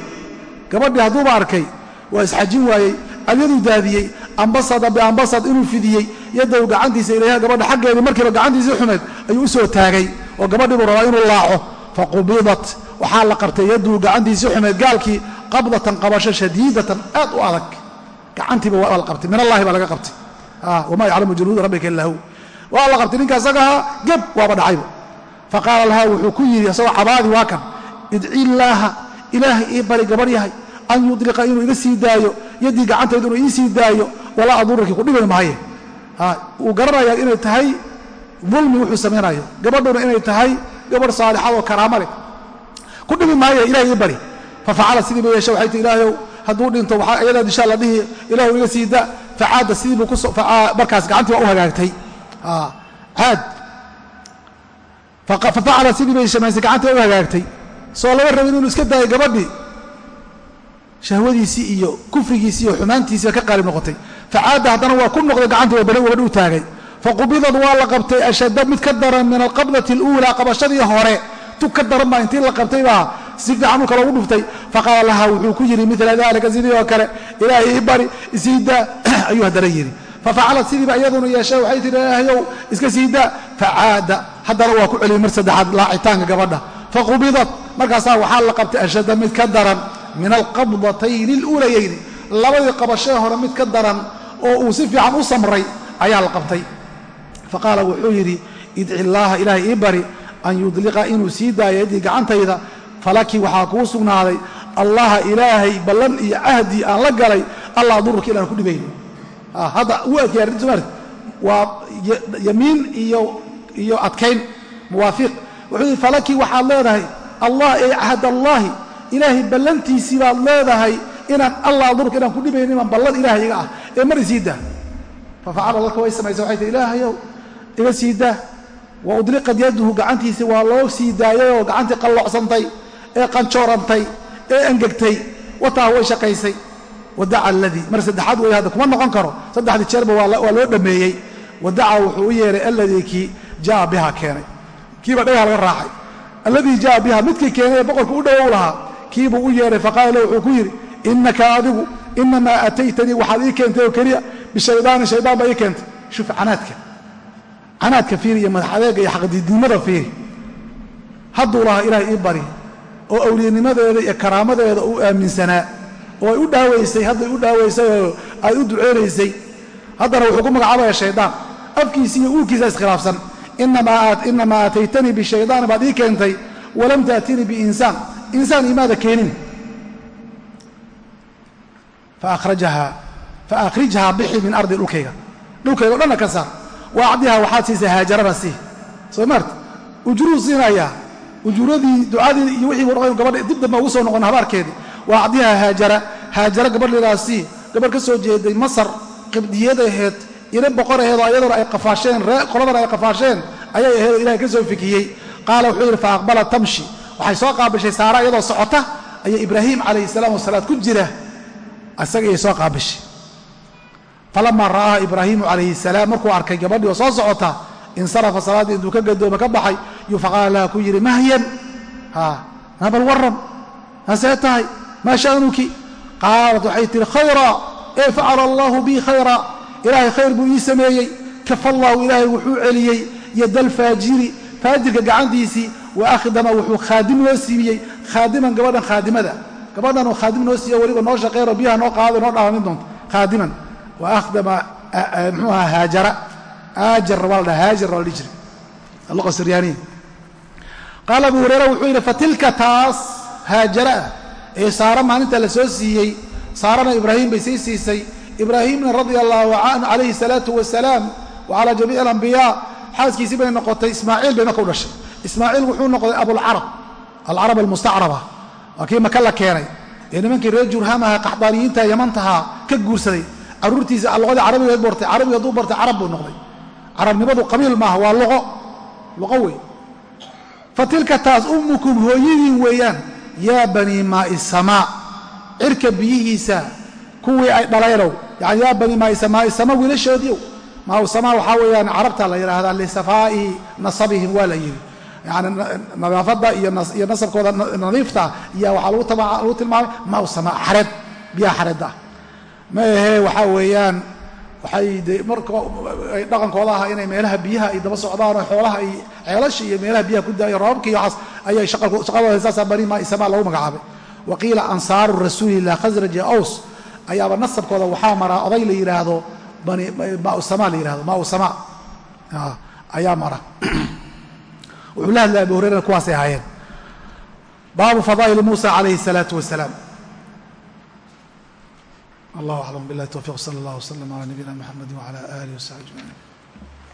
Gabadhii hadduuba arkay waa isxajin waayey alyaduu daadiyey ambasada biambasad inuu fidiyey yadow gacantiisa ilayha gabadha xaggeedii markiiba gacantiisii xumeed ayuu u soo taagay oo gabadhii buu rabaa inuu laaco faqubidat waxaa la qabtay yaduu gacantiisii xumeed gaalkii qabdatan qabasho shadiidatan aad u adag. Gacantiiba waa la qabtay min allahi baa laga qabtay. Wamaa yaclamu junuuda rabbika illa hu. Waa la qabtay ninka asagaha geb waaba dhacayba faqaala lahaa wuxuu ku yidhi isagoo cabaadi waa kan. Idci illaaha ilaahay ii bari gabar yahay. An yudliqa inuu iga sii daayo yaddii gacantaydu inuu ii sii daayo walaa aduraki ku dhibi maaye wuu garanayaa inay tahay dulmi wuxuu samaynayo gabadhuna inay tahay gabadh saalixad oo karaamo leh. Ku dhibi maaye ilahay bari. Fafacala sidii ba yeesha waxay tii ilaahayow hadduu dhinto waxaa ayadaa dishaa la dhihi ilahu iga sii da. Facaada sidii buu markaas gacantii waa u hagaagtay. Caad. Fafacala sidii bay shamaysay gacantii waa u hagaagtay. Soo lama rabin inuu iska daayo gabadhii shahwadiisii iyo kufrigiisii iyo xumaantiisiiba ka qaalib noqotay. Facaada haddana waa ku noqday gacantii waa bari u taagay faqubidad waa la qabtay ashadda mid ka daran min alqabdati aluulaa qabashadii hore tug ka daran baa intii la qabtay baa si fiican dhulka loogu dhuftay faqaala laha wuxuu ku yidhi mila dalika sidii oo kale ilaahay ii bari isiidaa ayuu haddana yidhi fafacalad sidiiba iyaduna yeeshay waxay tihi ilaahayow iska siidaa facaada haddana waa ku celiyey mar saddexaad laacitaanka gabadha faqubidad markaasaa waxaa la qabtay ashadda mid ka daran min alqabdatayni aluulayayni labadii qabashee hore mid ka daran oo uu si fiican u samray ayaa la qabtay faqaala wuxuu yidhi idci illaaha ilaahay ii bari an yudliqa inuu sii daayo yaddii gacantayda. Falaki waxaa kuu sugnaaday allaha ilaahay ballan iyo cahdii aan la galay allah adururka ilaan ku dhibayn hadda u adkay arrintu maarta waa yamiin iyo adkayn muwaafiq. Wuxuu yidhi falaki waxaad leedahay allah ee cahd allaahi ilaahay ballantiisii baad leedahay inaan allah adururka inaan ku dhibaynin baan ballan ilaahay iga ah ee mar isii daa. Fafacala dadka way samaysay waxay tii ilaahayow iga sii daa. Wa udliqad yaduhu gacantiisii waa loo sii daayay oo gacantii qalloocsantay ee qanjoorantay ee angegtay wataa way shaqaysay. Wadaca aladii mar saddexaad wey hadda kuma noqon karo. Saddexdii jeerba waa loo dhammeeyey wadaca wuxuu u yeehay alladii kii jaa biha keenay. Kiiba dhagaha laga raacay. Alladii jaa biha midkii keenay ee boqorka u dhowow lahaa kiibuu u yeehay faqaala lahu wuxuu ku yidhi innaka adigu inamaa ataytanii waxaad ii keentay oo keliya bishaydaani shaydaan baa ii keentay. Shuf canaadka fiiri iyo madax adeega iyo xaqdiidnimada fiiri. Hadduu lahaa ilaah ii bari oo awliyanimadeeda iyo karaamadeeda uu aaminsanaa oo ay u dhaawaysay hadday u dhaawaysay oo ay u duceynaysay haddana wuxuu ku magacaabaya shaydaan afkiisi iyo uurkiisa iskhilaafsan. Inamaa aataytanii bishaydaani baad ii keentay walam taatinii biinsaan. Insaan imaada keenin. Faahrijhaa bixi min ardi dhulkayga. Dhulkayga o dhanna ka saar wa acdiha waxaad siisay haajarana sii. Soo maarta? Ujuruu siinayaa ujuuradii ducadii iyo wixii buu gabadha dib dambe ugu soo noqon habaarkeedii. Wa acdiha haajara. Haajara gabadh lidaasii gabadh ka soo jeeday masar qibdiyad aheed ina boqor aheedoo ayaduna ay qafaasheen ree qoladana ay qafaasheen ayay aheedoo ilahay ka soo fikiyey. Qaala wuxuu yidhi fa aqbalat tamshi. Waxay soo qaabishay saara iyadoo socota ayaa ibraahim calayhi salaam oo ku jira. Iyay soo qaabishay falamaa ra'aaha ibraahiimu calayhi salaam markuu arkay gabadhii oo soo socota insarafa salaaddii intuu ka gadooma ka baxay yuu faqaala laha ku yidhi mahyan. Nabal waran hasee tahay maa sha'nuki? Qaalat waxay tihi khayra ee facala allaahu bii khayra. Ilaahay khayr buu ii sameeyey kafa allaahu ilaahay wuxuu celiyey yadalfaajiri faajirka gacantiisii wa akhdama wuxuu khaadim noo siibiyey khaadiman gabadhan khaadimada gabadhan oo khaadim noo siiya weliba noo shaqeero biyaha noo qaado noo dhaamin doonto khaadiman wa akhdama mxuu ahaa haajara aajar waa la dhaha haajar waa la dhihi jiray alluqa siryaaniya qaala abu hureyra wuxuu yidhi fatilka taas haajara ah ee saara maalinta la soo siiyey saarana ibraahim bay sii siisay ibraahimna radia allaahu canhu calayhi salaatu wasalaam wa calaa jamiici alambiyaa xaaskiisii bay noqotay ismaaciil bay marka u dhashay ismaaciil wuxuu noqday abulcarab alcarab almustacraba waa kii maka la keenay ee nimankii reer jurhamaha qaxdaaniyiinta yamantaha ka guursaday carruurtiisa luqadii carabigeed bartay. Carabiga hadduu bartay carab buu noqday. Carabnimadu qabiil maaha waa luqo. Luqo wey fa tilka taas ummukum hooyadiin weeyaan yaa banii maa'i samaa. Cirka biyihiisa kuwii ay dhalaynow yani yaa banii maa'i samaa'i sama wiilashoodiiow. Maau samaa waxaa weeyaan carabta la yidhaahdaa lisafaa'i nasabihim waa la yidhi. Yani nadaafadda iyo nasabkooda nadiifta iya waxaa lagu tilmaamay maau samaa xareed. Biyaha xareedda ah ma ahee waxaa weeyaan waxay de marka dhaqankooda aha inay meelaha biyaha ay daba socdaan oo xoolaha ay ceelasha iyo meelaha biyaha ku daayo roobabka iyo waxaas ayay shaqadooda saasaa bani maa isamaa lagu magacaabay. Wa qiila ansaaru rasuulilah khasraj iyo aws ayaaba nasabkooda waxaa maraa oday la yidhaahdo bani mausama la yihahdo mausama ayaa mara. Wuxuu la hadlay abu hurayrana kuwaasay ahaayeen. Baabu fadaa'ili muusa calayhi الsalaatu wasalaam allah aclam billahi towfiq sala allah wslm ala nabiyina mxamedi wcala alih wasaxbi ajmaciin